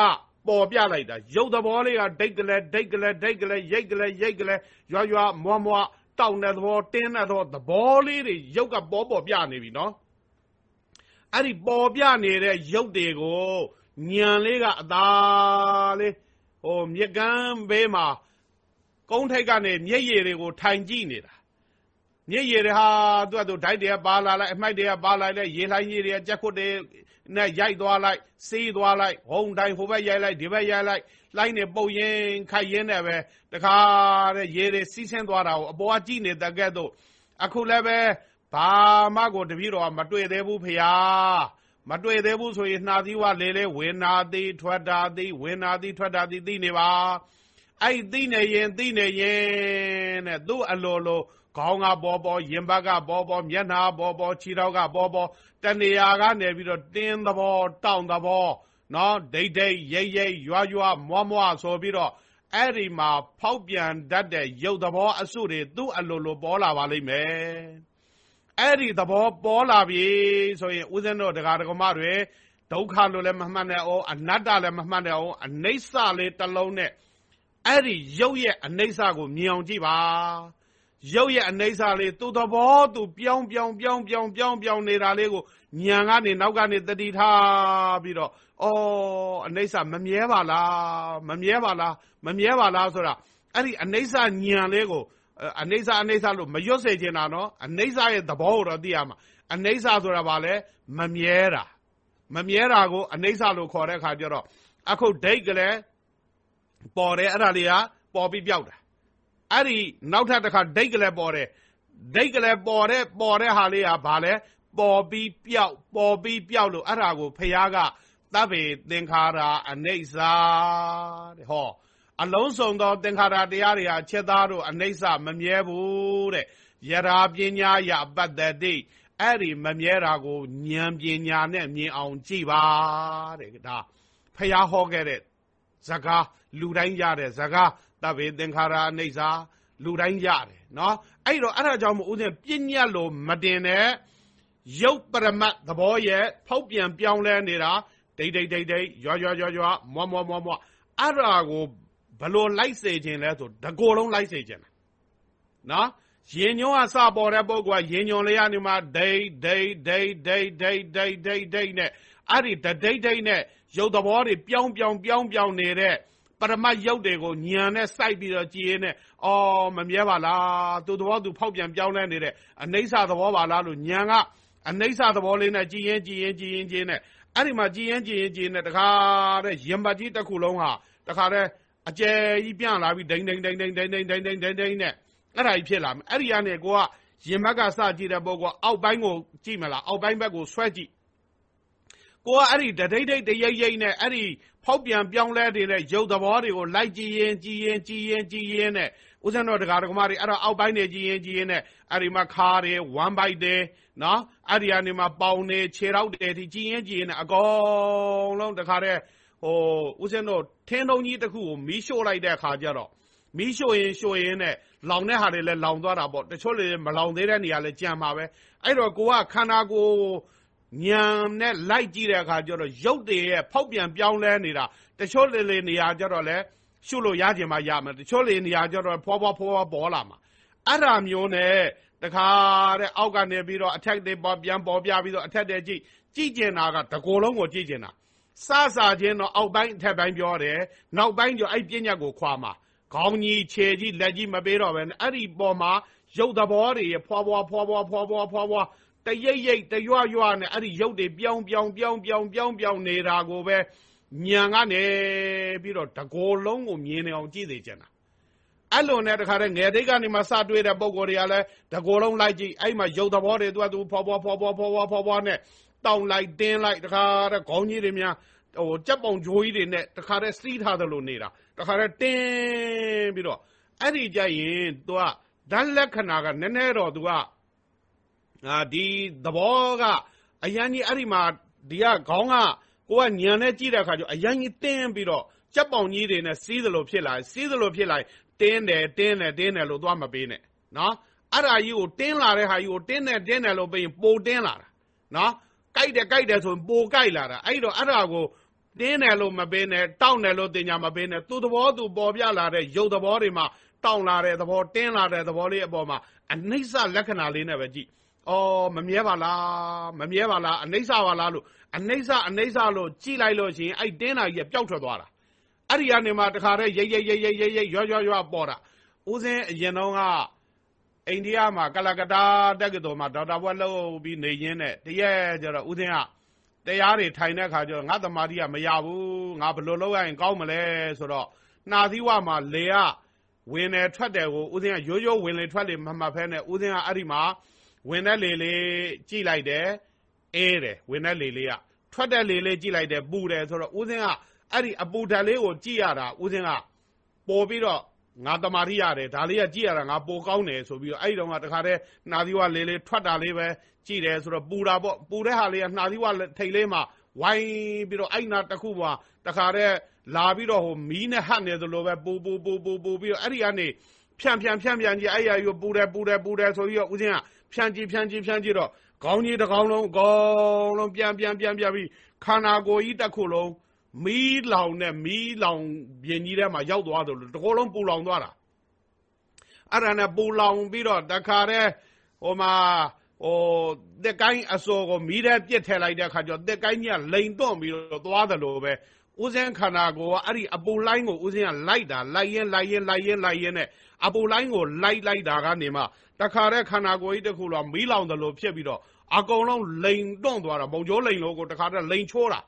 ပေါ်ပြလိုက်တာရုပ်သဘောလေးကဒိတ်ကလေးဒိတ်ကလေးဒိတ်ကလေးရိတ်ကလေးရိတ်ကလေးရွရွမွားမွားတောင်းတဲ့သဘောတင်းတဲ့သဘောသဘောလေးတွေရုပ်ကပေါ်ပေါ်ပြနေပြီနော်အဲ့ဒီပေါ်ပြနေတဲ့ရုပ်တွေကိုညံလေးကအသာလေး ဟိုမြက်ကမ်းဘေးမှာကုန်းထိပ်ကနေမျက်ရည်တွေကိုထိုင်ကြည့်နေတာမျက်ရည်တွေဟာသူကသူဓာတ်တွေကပါလာလိုက်အမိုက်တွေကပါလာလိုက်ရေလှိုင်းကြီးတွေကကြက်ခွတ်တွေနဲ့ရိုက်သွားလိုက်စီးသွားလိုက်ဟုံတိုင်းဟိုဘက်ရိုက်လိုက်ဒီဘက်ရိုက်လိုက်လိုင်းနေပုတ်ရင်ခိုက်ရင်နဲ့ပဲတခါတဲ့ရေတွေစီးဆင်းသွားတာကိုအပေါ်ကကြည့်နေတဲ့ကဲ့သို့အခုလည်းပဲဘာမှကိုတပည့်တော်ကမတွေ့သေးဘူးဖေဟာ မတွေ့သေးဘူးဆိုရင်နှာသီးဝလေလေဝေနာတိထွက်တာတိဝေနာတိထွက်တာတိသိနေပါအဲ့သိနေရင်သိနေရင်တဲ့သူ့အလိုလိုခေါင်းကပေါ်ပေါ်ရင်ဘတ်ကပေါ်ပေါ်မျက်နှာပေါ်ပေါ်ခြေထောက်ကပေါ်ပေါ်တနေရာကနေပြီးတော့တင်းသဘောတောင့်သဘောနော်ဒိတ်ဒိတ်ရိတ်ရိတ်ရွာရွာမွားမွားဆိုပြီးတော့အဲ့ဒီမှာဖောက်ပြန်တတ်တဲ့ရုပ်သဘောအစုတွေသူ့အလိုလိုပေါ်လာပါလိမ့်မယ် အဲ့ဒီသဘောပေါ်လာပြီဆိုရင်ဦးဇင်းတို့တရားဓမ္မတွေဒုက္ခလို့လည်းမမှတ်နဲ့အောင်အနတ္တလည်းမမှတ်နဲ့အောင်အနိစ္စလေးတစ်လုံးနဲ့အဲ့ဒီရုပ်ရဲ့အနိစ္စကိုမြင်အောင်ကြည့်ပါရုပ်ရဲ့အနိစ္စလေးသူ့သဘောသူပြောင်းပြောင်းပြောင်းပြောင်းပြောင်းပြောင်းနေတာလေးကိုညံကနေနောက်ကနေတတိထားပြီးတော့အော်အနိစ္စမမြဲပါလားမမြဲပါလားမမြဲပါလားဆိုတာအဲ့ဒီအနိစ္စညံလေးကို အနိစ္စအနိစ္စလို့မရွတ်စေချင်တာနော်အနိစ္စရဲ့သဘောကိုတော့သိရမှာအနိစ္စဆိုတာဘာလဲမမြဲတာမမြဲတာကိုအနိစ္စလို့ခေါ်တဲ့အခါကျတော့အခုဒိတ်ကလေးပေါ်တယ်အဲ့ဒါလေးကပေါ်ပြီးပြောက်တာအဲ့ဒီနောက်ထပ်တစ်ခါဒိတ်ကလေးပေါ်တယ်ဒိတ်ကလေးပေါ်တဲ့ပေါ်တဲ့ဟာလေးကဘာလဲပေါ်ပြီးပြောက်ပေါ်ပြီးပြောက်လို့အဲ့ဒါကိုဖះကသဗ္ဗေသင်္ခါရအနိစ္စတဲ့ဟော အလုံးစုံသောသင်္ခါရတရားတွေဟာချက်သားတို့အနိစ္စမမြဲဘူးတဲ့ယရာပညာယပတ္တတိအဲ့ဒီမမြဲတာကိုဉာဏ်ပညာနဲ့မြင်အောင်ကြည့်ပါတဲ့ဒါဖះဟောခဲ့တဲ့ဇကားလူတိုင်းရတဲ့ဇကားတဗ္ဗေသင်္ခါရအနိစ္စလူတိုင်းရတယ်နော်အဲ့တော့အဲ့ဒါကြောင့်မို့ဦးဇင်းပြညတ်လို့မတင်တဲ့ရုပ်ပရမတ်သဘောရဲ့ဖောက်ပြန်ပြောင်းလဲနေတာဒိတ်ဒိတ်ဒိတ်ဒိတ်ရွာရွာရွာရွာမွားမွားမွားမွားအဲ့ဒါကို ဘလို့လိုက်စေခြင်းလဲဆိုတကိုယ်လုံးလိုက်စေခြင်းနော်ရင်ညွန့်ကစပေါ်တဲ့ပုဂ္ဂိုလ်ကရင်ညွန့်လေးရနေမှာဒိတ်ဒိတ်ဒိတ်ဒိတ်ဒိတ်ဒိတ်ဒိတ်ဒိတ်နဲ့အဲ့ဒီဒိတ်ဒိတ်နဲ့ရုပ်သဘောတွေပြောင်းပြောင်းပြောင်းပြောင်းနေတဲ့ပရမတ်ရုပ်တွေကိုညံနဲ့စိုက်ပြီးတော့ကြည်ရင်နဲ့အော်မမြဲပါလားသူသဘောသူဖောက်ပြန်ပြောင်းလဲနေတဲ့အနိစ္စသဘောပါလားလို့ညံကအနိစ္စသဘောလေးနဲ့ကြည်ရင်ကြည်ရင်ကြည်ရင်ကြည်နဲ့အဲ့ဒီမှာကြည်ရင်ကြည်ရင်ကြည်နဲ့တခါတဲ့ရင်ပတ်ကြီးတစ်ခုလုံးဟာတခါတဲ့ အကျယ်ကြီးပြန့်လာပြီးဒိန်ဒိန်ဒိန်ဒိန်ဒိန်ဒိန်ဒိန်ဒိန်ဒိန်ဒိန်နဲ့အဲ့ဒါကြီးဖြစ်လာမယ်အဲ့ဒီကနေကိုကရင်ဘက်ကစကြည့်တဲ့ပုဂ္ဂိုလ်အောက်ပိုင်းကိုကြည့်မလားအောက်ပိုင်းဘက်ကိုဆွဲကြည့်ကိုကအဲ့ဒီဒိတ်ဒိတ်တရိပ်ရိပ်နဲ့အဲ့ဒီဖောက်ပြန်ပြောင်းလဲနေတဲ့ရုပ်သဘောတွေကိုလိုက်ကြည့်ရင်ကြည့်ရင်ကြည့်ရင်ကြည့်ရင်နဲ့ဦးဇင်းတော်တရားဓမ္မတွေအဲ့တော့အောက်ပိုင်းနေကြည့်ရင်ကြည့်ရင်နဲ့အဲ့ဒီမှာခါတယ်ဝမ်ဘိုက်တယ်နော်အဲ့ဒီကနေမှာပေါင်နေခြေထောက်တယ်ဒီကြည့်ရင်ကြည့်ရင်နဲ့အကောင်လုံးတခါတည်း ဟိုဦးဇင်းတို့ထင်းတုံးကြီးတစ်ခုကိုမီးရှို့လိုက်တဲ့အခါကျတော့မီးရှို့ရင်ရှို့ရင်နဲ့လောင်တဲ့ဟာတွေလည်းလောင်သွားတာပေါ့တချို့လေမလောင်သေးတဲ့နေရာလည်းကြံမှာပဲအဲ့တော့ကိုကခန္ဓာကိုယ်ညံနဲ့လိုက်ကြည့်တဲ့အခါကျတော့ရုပ်တွေရဲ့ဖောက်ပြန်ပြောင်းလဲနေတာတချို့လေလေနေရာကျတော့လည်းရှုလို့ရခြင်းမှရမယ်တချို့လေနေရာကျတော့ဖွာဖွာဖွာပေါ်လာမှာအဲ့ဒါမျိုးနဲ့တခါတဲ့အောက်ကနေပြီးတော့အထက်တွေပေါ်ပြန်ပေါ်ပြပြီးတော့အထက်တွေကြည့်ကြည့်ကျင်တာကတကိုယ်လုံးကိုကြည့်ကျင်တာ စစချင်းတော့အောက်ပိုင်းအထက်ပိုင်းပြောတယ်နောက်ပိုင်းကျအဲ့ပြညတ်ကိုခွာမှာခေါင်းကြီးခြေကြီးလက်ကြီးမပေးတော့ပဲအဲ့ဒီပေါ်မှာရုပ်သဘောတွေဖွာဖွာဖွာဖွာဖွာဖွာဖွာဖွာတရိပ်ရိပ်တရွရွနဲ့အဲ့ဒီရုပ်တွေပြောင်းပြောင်းပြောင်းပြောင်းပြောင်းပြောင်းနေတာကိုပဲညံကနေပြီးတော့တကိုယ်လုံးကိုမြင်နေအောင်ကြည့်သေးကြတာအဲ့လိုနဲ့တခါတည်းငယ်တိတ်ကနေမှစတွေ့တဲ့ပုံကိုယ်တွေကလည်းတကိုယ်လုံးလိုက်ကြည့်အဲ့မှာရုပ်သဘောတွေသူကသူဖွာဖွာဖွာဖွာဖွာဖွာဖွာဖွာနဲ့ တောင်းလိုက်တင်းလိုက်တခါတည်းခေါင်းကြီးတွေများဟိုကြက်ပုံဂျိုးကြီးတွေနဲ့တခါတည်းစီးထားသလိုနေတာတခါတည်းတင်းပြီးတော့အဲ့ဒီကြရင်သူကဓာတ်လက္ခဏာကနည်းနည်းတော့သူကအာဒီသဘောကအရန်ကြီးအဲ့ဒီမှာဒီကခေါင်းကကိုကညံနဲ့ကြည့်တဲ့အခါကျအရန်ကြီးတင်းပြီးတော့ကြက်ပေါင်ကြီးတွေနဲ့စီးသလိုဖြစ်လာစီးသလိုဖြစ်လာတင်းတယ်တင်းတယ်တင်းတယ်လို့သွားမပေးနဲ့နော်အဲ့ဒါကြီးကိုတင်းလာတဲ့ဟာကြီးကိုတင်းတယ်တင်းတယ်လို့ပေးရင်ပိုတင်းလာတာနော် ကြိုက်တယ်ကြိုက်တယ်ဆိုရင်ပိုကြိုက်လာတာအဲ့တော့အဲ့ဒါကိုတင်းတယ်လို့မပေးနဲ့တောက်တယ်လို့တင်ညာမပေးနဲ့သူ့သဘောသူပေါ်ပြလာတဲ့ရုပ်သဘောတွေမှာတောင့်လာတဲ့သဘောတင်းလာတဲ့သဘောလေးအပေါ်မှာအနိစ္စလက္ခဏာလေးနဲ့ပဲကြည့်အော်မမြဲပါလားမမြဲပါလားအနိစ္စပါလားလို့အနိစ္စအနိစ္စလို့ကြည့်လိုက်လို့ရှိရင်အဲ့တင်းတာကြီးပျောက်ထွက်သွားတာအဲ့ဒီကနေမှတခါတည်းရိတ်ရိတ်ရိတ်ရိတ်ရိတ်ရိတ်ရွရွရွပေါ်တာဦးစင်းအရင်တော့က အိန္ဒိယမှာကလကတာတက္ကသိုလ်မှာဒေါက်တာဘွဲ့လုပ်ပြီးနေရင်းနဲ့တရက်ကျတော့ဦးစင်းကတရားတွေထိုင်တဲ့အခါကျတော့ငါသမာဓိကမရဘူးငါဘယ်လိုလုပ်ရရင်ကောင်းမလဲဆိုတော့နှာသီးဝမှာလေကဝင်တယ်ထွက်တယ်ကိုဦးစင်းကရိုးရိုးဝင်လေထွက်လေမမှတ်ဖဲနဲ့ဦးစင်းကအဲ့ဒီမှာဝင်တဲ့လေလေးကြည့်လိုက်တယ်အေးတယ်ဝင်တဲ့လေလေးကထွက်တဲ့လေလေးကြည့်လိုက်တယ်ပူတယ်ဆိုတော့ဦးစင်းကအဲ့ဒီအပူဓာတ်လေးကိုကြည့်ရတာဦးစင်းကပေါ်ပြီးတော့ ငါတမာရီရတယ်ဒါလေးကကြည့်ရတာငါပိုကောင်းတယ်ဆိုပြီးတော့အဲ့ဒီတော့ကတခါတည်းနှာသီးဝလေးလေးထွက်တာလေးပဲကြည့်တယ်ဆိုတော့ပူတာပေါ့ပူတဲ့ဟာလေးကနှာသီးဝထိတ်လေးမှာဝိုင်းပြီးတော့အဲ့နာတစ်ခုမှာတခါတည်းလာပြီးတော့ဟိုမီးနဲ့ဟတ်နေသလိုပဲပူပူပူပူပူပြီးတော့အဲ့ဒီကနေဖြန့်ဖြန့်ဖြန့်ဖြန့်ကြီးအဲ့ရယူပူတယ်ပူတယ်ပူတယ်ဆိုပြီးတော့ဦးစင်းကဖြန့်ကြည့်ဖြန့်ကြည့်ဖြန့်ကြည့်တော့ခေါင်းကြီးတစ်ကောင်လုံးခေါင်းလုံးပြန်ပြန်ပြန်ပြန်ပြီးခန္ဓာကိုယ်ကြီးတစ်ခုလုံး မီးလောင်နဲ့မီးလောင်ပြင်ကြီးထဲမှာရောက်သွားတယ်လို့တကောလုံးပူလောင်သွားတာအဲ့ဒါနဲ့ပူလောင်ပြီးတော့တခါတည်းဟိုမှာဟိုတက်ကိုင်းအစောကိုမီးထဲပြစ်ထည့်လိုက်တဲ့အခါကျတော့တက်ကိုင်းကြီးကလိန်တော့ပြီးတော့သွားတယ်လို့ပဲဦးစင်းခန္ဓာကိုယ်ကအဲ့ဒီအပူလိုင်းကိုဦးစင်းကလိုက်တာလိုက်ရင်လိုက်ရင်လိုက်ရင်လိုက်ရင်နဲ့အပူလိုင်းကိုလိုက်လိုက်တာကနေမှတခါတည်းခန္ဓာကိုယ်ကြီးတစ်ခုလောမီးလောင်တယ်လို့ဖြစ်ပြီးတော့အကုန်လုံးလိန်တွန့်သွားတာမုံကျိုးလိန်လို့ကိုတခါတည်းလိန်ချိုးတာ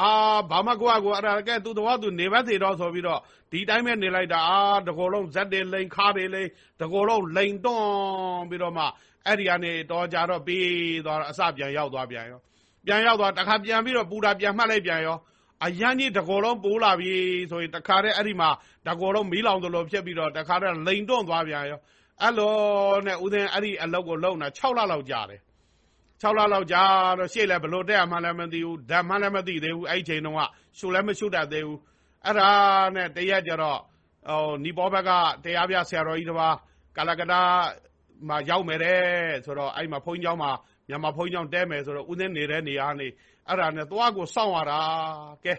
အာဘာမကွာကိုအဲ့ဒါကဲသူတော်သူနေပါစေတော့ဆိုပြီးတော့ဒီတိုင်းပဲနေလိုက်တာအာတကောလုံးဇက်တွေလိန်ခါတွေလိန်တကောလုံးလိန်တွန်းပြီးတော့မှအဲ့ဒီကနေတော့ကြတော့ပြီးသွားတော့အစပြန်ရောက်သွားပြန်ရောပြန်ရောက်သွားတခါပြန်ပြီးတော့ပူတာပြန်မှတ်လိုက်ပြန်ရောအရန်ကြီးတကောလုံးပိုးလာပြီဆိုရင်တခါတည်းအဲ့ဒီမှာတကောလုံးမီးလောင်သလိုဖြစ်ပြီးတော့တခါတည်းလိန်တွန်းသွားပြန်ရောအဲ့လိုနဲ့ဦးသိန်းအဲ့ဒီအလုပ်ကိုလုပ်နေတာ6လလောက်ကြာတယ် 6လလောက်ကြာတော့ရှေ့လည်းဘလို့တက်မှလည်းမသိဘူးဓာတ်မှလည်းမသိသေးဘူးအဲ့ချိန်တုန်းကရှုလည်းမရှုတတ်သေးဘူးအဲ့ဒါနဲ့တရက်ကြတော့ဟိုနီပေါ်ဘက်ကတရားပြဆရာတော်ကြီးတစ်ပါးကာလကတာမှာရောက်မယ်တဲ့ဆိုတော့အဲ့မှာဘုန်းကြီးเจ้าမှာမြန်မာဘုန်းကြီးเจ้าတဲမယ်ဆိုတော့ဦးသိန်းနေတဲ့နေရာနေအဲ့ဒါနဲ့သွားကိုစောင့်ရတာကဲ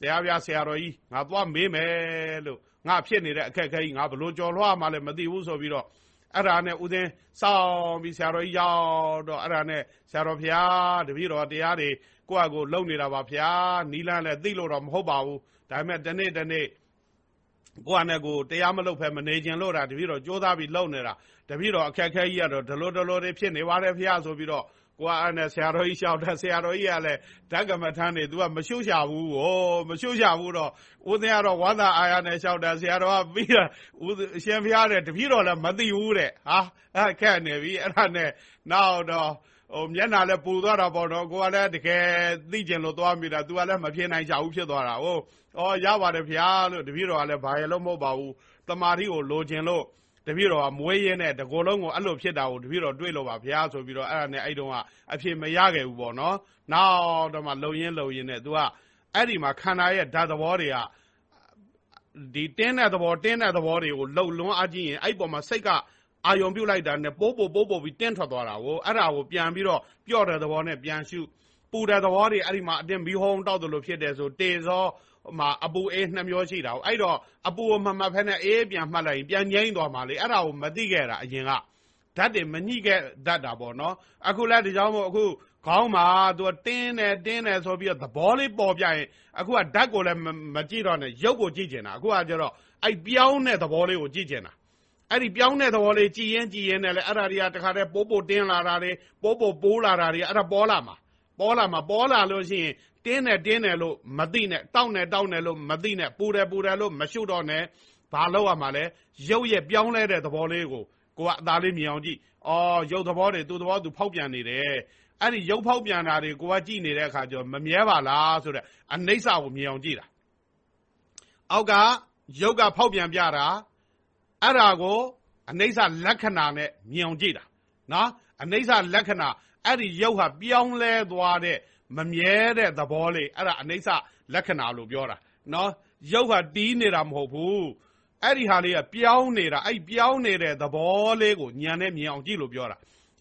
ဆရာပြဆရာတော်ကြီးငါသွားမေးမယ်လို့ငါဖြစ်နေတဲ့အခက်အခဲကြီးငါဘလို့ကြော်လွှားမှလည်းမသိဘူးဆိုပြီးတော့ အဲ့ဒါနဲ့ဦးသိန်းစောင့်ပြီးဆရာတော်ကြီးရောက်တော့အဲ့ဒါနဲ့ဆရာတော်ဖျားတပည့်တော်တရားတွေကိုယ့်အကိုလုံနေတာပါဖျားနီလန်းလည်းသိလို့တော့မဟုတ်ပါဘူးဒါပေမဲ့တနေ့တနေ့ကိုယ့်အနေကိုတရားမလုပ်ဖဲမနေခြင်းလို့တာတပည့်တော်ကြိုးစားပြီးလုပ်နေတာတပည့်တော်အခက်ခဲကြီးကတော့ဒလိုဒလိုတွေဖြစ်နေပါတယ်ဖျားဆိုပြီးတော့ ကိုကအဲ့နဲ့ဆရာတော်ကြီးလျှောက်တယ်ဆရာတော်ကြီးကလည်းဓကမထမ်းနေ तू ကမရှုပ်ရှာဘူးဟောမရှုပ်ရှာဘူးတော့ဦးသိန်းကတော့ဝါသာအာရနဲ့လျှောက်တယ်ဆရာတော်ကပြီးတော့ဦးအရှင်ဖျားတဲ့တပည့်တော်လည်းမသိဘူးတဲ့ဟာအဲ့ခက်နေပြီအဲ့ဒါနဲ့နောက်တော့ဟိုမျက်နာလည်းပူသွားတာပေါ့နော်ကိုကလည်းတကယ်သိကျင်လို့သွားမိတာ तू ကလည်းမဖြစ်နိုင်ကြဘူးဖြစ်သွားတာဟိုဩရပါတယ်ဖျားလို့တပည့်တော်ကလည်းဘာရလို့မဟုတ်ပါဘူးတမာတိကိုလိုချင်လို့ တပည့်တော်ကမွေးရင်းနဲ့တကောလုံးကိုအဲ့လိုဖြစ်တာကိုတပည့်တော်တွေ့လို့ပါဗျာဆိုပြီးတော့အဲ့ဒါနဲ့အဲ့တုန်းကအဖြစ်မရခဲ့ဘူးပေါ့နော်နောက်တော့မှလုံရင်းလုံရင်းနဲ့ तू ကအဲ့ဒီမှာခန္ဓာရဲ့ဓာတ်သဘောတွေကဒီတင်းတဲ့သဘောတင်းတဲ့သဘောတွေကိုလှုပ်လွန်းအားကြည့်ရင်အဲ့ပေါ်မှာစိတ်ကအာယုံပြုတ်လိုက်တာနဲ့ပိုးပိုးပိုးပိုးပြီးတင်းထွက်သွားတာကိုအဲ့ဒါကိုပြန်ပြီးတော့ပျော့တဲ့သဘောနဲ့ပြန်ရှုပူတဲ့သဘောတွေအဲ့ဒီမှာအတင်းမီးဟုံးတောက်တယ်လို့ဖြစ်တယ်ဆိုတေဇော မှာအပူအေးနှမျိုးရှိတာကိုအဲ့တော့အပူကိုမမှတ်ဖက်နဲ့အေးပြန်မှတ်လိုက်ရင်ပြန်ငိမ့်သွားမှာလေအဲ့ဒါကိုမသိခဲ့တာအရင်ကဓာတ်တွေမညှိခဲ့ဓာတ်တာပေါ့နော်အခုလည်းဒီကြောင့်မို့အခုခေါင်းမှာသူကတင်းတယ်တင်းတယ်ဆိုပြီးတော့သဘောလေးပေါ်ပြရင်အခုကဓာတ်ကိုလည်းမကြည့်တော့နဲ့ရုပ်ကိုကြည့်ကျင်တာအခုကကျတော့အဲ့ပြောင်းတဲ့သဘောလေးကိုကြည့်ကျင်တာအဲ့ဒီပြောင်းတဲ့သဘောလေးကြည်ရင်ကြည်ရင်လည်းအဲ့ဒါတွေကတခါတည်းပိုးပိုးတင်းလာတာတွေပိုးပိုးပိုးလာတာတွေအဲ့ဒါပေါ်လာမှာပေါ်လာမှာပေါ်လာလို့ရှိရင် တင်းတယ်တင်းတယ်လို့မသိနဲ့တောက်တယ်တောက်တယ်လို့မသိနဲ့ပူတယ်ပူတယ်လို့မရှုတော့နဲ့ဘာလို့ရမှာလဲရုပ်ရဲ့ပြောင်းလဲတဲ့သဘောလေးကိုကိုကအသာလေးမြင်အောင်ကြည့်အော်ရုပ်သဘောတွေသူ့သဘောသူဖောက်ပြန်နေတယ်အဲ့ဒီရုပ်ဖောက်ပြန်တာတွေကိုကကြည့်နေတဲ့အခါကျတော့မမြဲပါလားဆိုတဲ့အနိစ္စကိုမြင်အောင်ကြည့်တာအောက်ကရုပ်ကဖောက်ပြန်ပြတာအဲ့ဒါကိုအနိစ္စလက္ခဏာနဲ့မြင်အောင်ကြည့်တာနော်အနိစ္စလက္ခဏာအဲ့ဒီရုပ်ဟာပြောင်းလဲသွားတဲ့ မမြဲတဲ့သဘောလေးအဲ့ဒါအနိစ္စလက္ခဏာလို့ပြောတာနော်ရုပ်ဟာတီးနေတာမဟုတ်ဘူးအဲ့ဒီဟာလေးကပြောင်းနေတာအဲ့ပြောင်းနေတဲ့သဘောလေးကိုညံနဲ့မြင်အောင်ကြည့်လို့ပြောတာ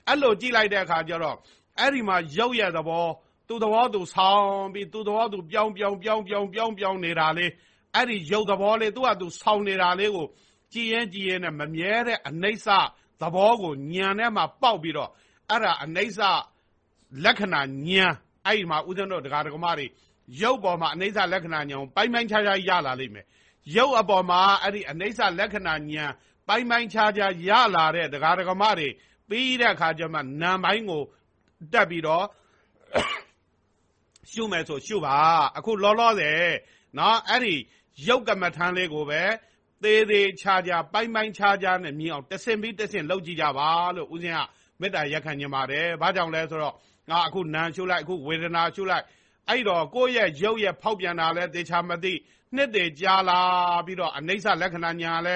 အဲ့လိုကြည့်လိုက်တဲ့အခါကျတော့အဲ့ဒီမှာရုပ်ရဲ့သဘောသူ့သဘောသူဆောင်းပြီးသူ့သဘောသူပြောင်းပြောင်းပြောင်းပြောင်းပြောင်းပြောင်းနေတာလေးအဲ့ဒီရုပ်သဘောလေးသူ့ဟာသူဆောင်းနေတာလေးကိုကြည်ရင်ကြည်ရင်နဲ့မမြဲတဲ့အနိစ္စသဘောကိုညံထဲမှာပေါက်ပြီးတော့အဲ့ဒါအနိစ္စလက္ခဏာညံ အဲ့ဒီမှာဥဒ္ဒနောတရားဓမ္မတွေရုပ်ပေါ်မှာအနိစ္စလက္ခဏာညံကိုပိုင်းပိုင်းခြားခြားရလာလိမ့်မယ်ရုပ်အပေါ်မှာအဲ့ဒီအနိစ္စလက္ခဏာညံပိုင်းပိုင်းခြားခြားရလာတဲ့တရားဓမ္မတွေပြီးတဲ့အခါကျမှနာမ်ပိုင်းကိုတက်ပြီးတော့ရှုမယ်ဆိုရှုပါအခုလောလောဆယ်နော်အဲ့ဒီရုပ်ကမ္မထမ်းလေးကိုပဲသေးသေးချာချာပိုင်းပိုင်းခြားခြားနဲ့မြင်အောင်တဆင်ပြီးတဆင်လောက်ကြည့်ကြပါလို့ဦးဇင်းကမေတ္တာရက်ခံညင်ပါတယ်။ဘာကြောင့်လဲဆိုတော့ ငါအခုနာရှုလိုက်အခုဝေဒနာရှုလိုက်အဲ့တော့ကိုယ့်ရဲ့ရုပ်ရဲ့ဖောက်ပြန်တာလဲသေချာမသိနှစ်တည်ကြာလာပြီးတော့အနိစ္စလက္ခဏာညာလဲ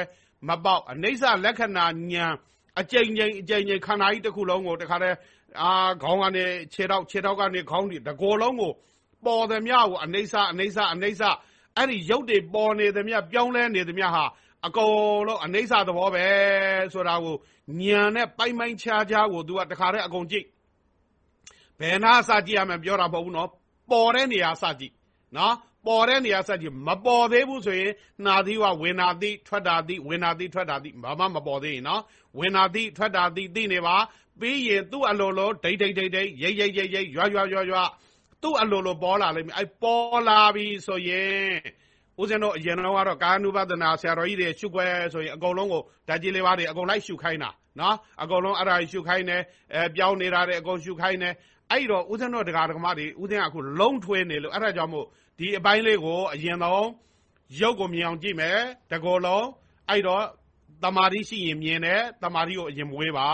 မပေါက်အနိစ္စလက္ခဏာညာအကြိမ်ကြိမ်အကြိမ်ကြိမ်ခန္ဓာကြီးတစ်ခုလုံးကိုတခါတည်းအာခေါင်းကနေခြေထောက်ခြေထောက်ကနေခေါင်းဒီတကောလုံးကိုပေါ်သည်မြကိုအနိစ္စအနိစ္စအနိစ္စအဲ့ဒီရုပ်တွေပေါ်နေသည်မြပြောင်းလဲနေသည်မြဟာအကုန်လုံးအနိစ္စသဘောပဲဆိုတာကိုညံနဲ့ပိုင်ပိုင်ခြားခြားကို तू ကတခါတည်းအကုန်ကြည့် ဘယ်နာစကြည့်ရမယ်ပြောတာမဟုတ်ဘူးနော်ပေါ်တဲ့နေရာစကြည့်နော်ပေါ်တဲ့နေရာစကြည့်မပေါ်သေးဘူးဆိုရင်နာသီဝဝေနာတိထွက်တာတိဝေနာတိထွက်တာတိဘာမှမပေါ်သေးရင်နော်ဝေနာတိထွက်တာတိသိနေပါပြီးရင်သူ့အလိုလိုဒိတ်ဒိတ်ဒိတ်ဒိတ်ရိတ်ရိတ်ရိတ်ရိတ်ရွရွရွရွသူ့အလိုလိုပေါ်လာလိမ့်မယ်အဲပေါ်လာပြီဆိုရင်ဦးဇင်းတို့အရင်တော့ကတော့ကာနုပဒနာဆရာတော်ကြီးတွေရှုခွဲဆိုရင်အကုန်လုံးကိုဓာတ်ကြီးလေးပါးတွေအကုန်လိုက်ရှုခိုင်းတာနော်အကုန်လုံးအဲ့ဒါရှုခိုင်းတယ်အဲပြောင်းနေတာတွေအကုန်ရှုခိုင်းတယ် အဲ့တော့ဦးဇင်းတို့တရားဓမ္မတွေဦးဇင်းကအခုလုံးထွေးနေလို့အဲ့ဒါကြောင့်မို့ဒီအပိုင်းလေးကိုအရင်ဆုံးရုပ်ကိုမြင်အောင်ကြည့်မယ်တကောလုံးအဲ့တော့တမာတိရှိရင်မြင်တယ်တမာတိကိုအရင်မွေးပါ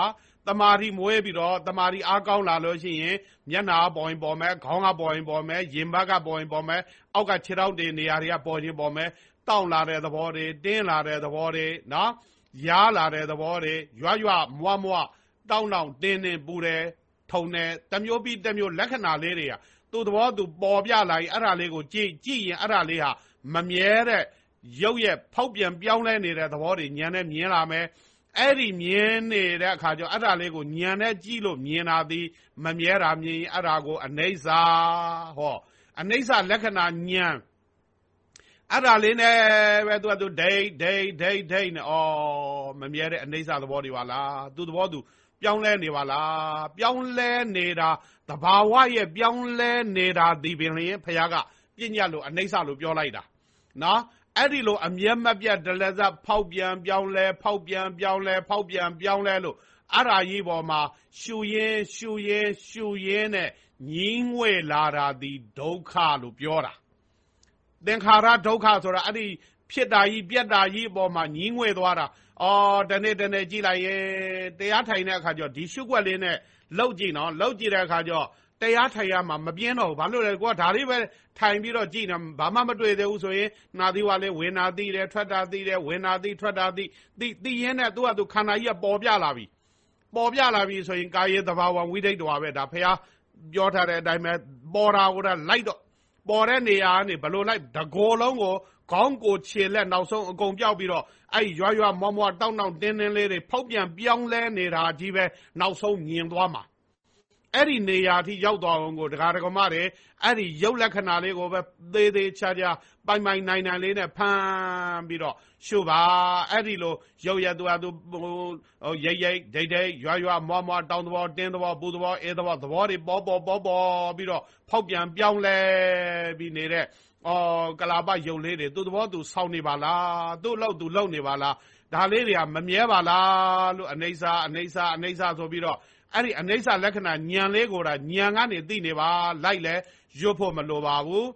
တမာတိမွေးပြီးတော့တမာတိအားကောင်းလာလို့ရှိရင်မျက်နာပေါ်ရင်ပေါ်မယ်ခေါင်းကပေါ်ရင်ပေါ်မယ်ရင်ဘတ်ကပေါ်ရင်ပေါ်မယ်အောက်ကခြေထောက်တွေနေရာတွေကပေါ်ရင်ပေါ်မယ်တောင့်လာတဲ့သဘောတွေတင်းလာတဲ့သဘောတွေနော်ရားလာတဲ့သဘောတွေရွရွမွားမွားတောင့်တောင့်တင်းတင်းပူတယ် ထုံတယ်တမျိုးပြီးတမျိုးလက္ခဏာလေးတွေကသူ့သဘောသူပေါ်ပြလာရင်အဲ့ဒါလေးကိုကြည့်ကြည့်ရင်အဲ့ဒါလေးဟာမမြဲတဲ့ရုပ်ရဲ့ဖောက်ပြန်ပြောင်းလဲနေတဲ့သဘောတွေညံနဲ့မြင်လာမယ်အဲ့ဒီမြင်နေတဲ့အခါကျအဲ့ဒါလေးကိုညံနဲ့ကြည့်လို့မြင်တာသည်မမြဲတာမြင်ရင်အဲ့ဒါကိုအနိစ္စဟောအနိစ္စလက္ခဏာညံအဲ့ဒါလေးနဲ့ပဲသူကသူဒိတ်ဒိတ်ဒိတ်ဒိတ်နဲ့ဩမမြဲတဲ့အနိစ္စသဘောတွေပါလားသူသဘောသူ ပြောင်းလဲနေပါလားပြောင်းလဲနေတာတဘာဝရဲ့ပြောင်းလဲနေတာဒီပင်လျင်ဖခင်ကပြညတ်လို့အနိစ္စလို့ပြောလိုက်တာနော်အဲ့ဒီလိုအမျက်မပြတ်ဒလဇဖောက်ပြန်ပြောင်းလဲဖောက်ပြန်ပြောင်းလဲဖောက်ပြန်ပြောင်းလဲလို့အရာကြီးပေါ်မှာရှူရင်ရှူရင်ရှူရင်နဲ့ညီးငွေလာတာဒီဒုက္ခလို့ပြောတာသင်္ခါရဒုက္ခဆိုတာအဲ့ဒီဖြစ်တာကြီးပြက်တာကြီးအပေါ်မှာညီးငွေသွားတာ အော်တနေ့တနေ့ကြည့်လိုက်ရဲ့တရားထိုင်တဲ့အခါကျတော့ဒီရှုွက်လေးနဲ့လှုပ်ကြည့်နော်လှုပ်ကြည့်တဲ့အခါကျတော့တရားထိုင်ရမှာမပြင်းတော့ဘူးဘာလို့လဲကိုကဒါလေးပဲထိုင်ပြီးတော့ကြည့်နေဘာမှမတွေ့သေးဘူးဆိုရင်နာသီဝါလေးဝေနာသိတယ်ထွက်တာသိတယ်ဝေနာသိထွက်တာသိသိသိရင်းနဲ့သူကသူခန္ဓာကြီးကပေါ်ပြလာပြီပေါ်ပြလာပြီဆိုရင်ကာယေသဘာဝဝိဒိတ်တော်ပဲဒါဖះပြောထားတဲ့အတိုင်းပဲပေါ်တာကိုလိုက်တော့ပေါ်တဲ့နေရာကနေဘလို့လိုက်တကောလုံးကို ခေါင်းကိုခြေလက်နောက်ဆုံးအကုန်ပြောက်ပြီးတော့အဲ့ရွာရွာမောမောတောင်းတောင်းတင်းတင်းလေးတွေဖောက်ပြန်ပြောင်းလဲနေတာကြီးပဲနောက်ဆုံးမြင်သွားမှာအဲ့ဒီနေရာထိရောက်သွားအောင်ကိုဒကာဒကမတွေအဲ့ဒီရုပ်လက္ခဏာလေးကိုပဲသေးသေးချာချာပိုင်ပိုင်နိုင်နိုင်လေးနဲ့ဖမ်းပြီးတော့ရှုပါအဲ့ဒီလိုရုပ်ရသူအသူဟိုရိတ်ရိတ်ဒိတ်ဒိတ်ရွာရွာမွားမွားတောင်းသဘောတင်းသဘောပူသဘောအေးသဘောသဘောတွေပေါ်ပေါ်ပေါ်ပေါ်ပြီးတော့ဖောက်ပြန်ပြောင်းလဲပြီးနေတဲ့ အော်ကလာပရုပ်လေးတွေသူ့သဘောသူဆောင်းနေပါလားသူ့လောက်သူလောက်နေပါလားဒါလေးတွေကမမြဲပါလားလို့အနေစာအနေစာအနေစာဆိုပြီးတော့အဲ့ဒီအနေစာလက္ခဏာညံလေးကိုဒါညံကနေသိနေပါလိုက်လဲရွတ်ဖို့မလိုပါဘူး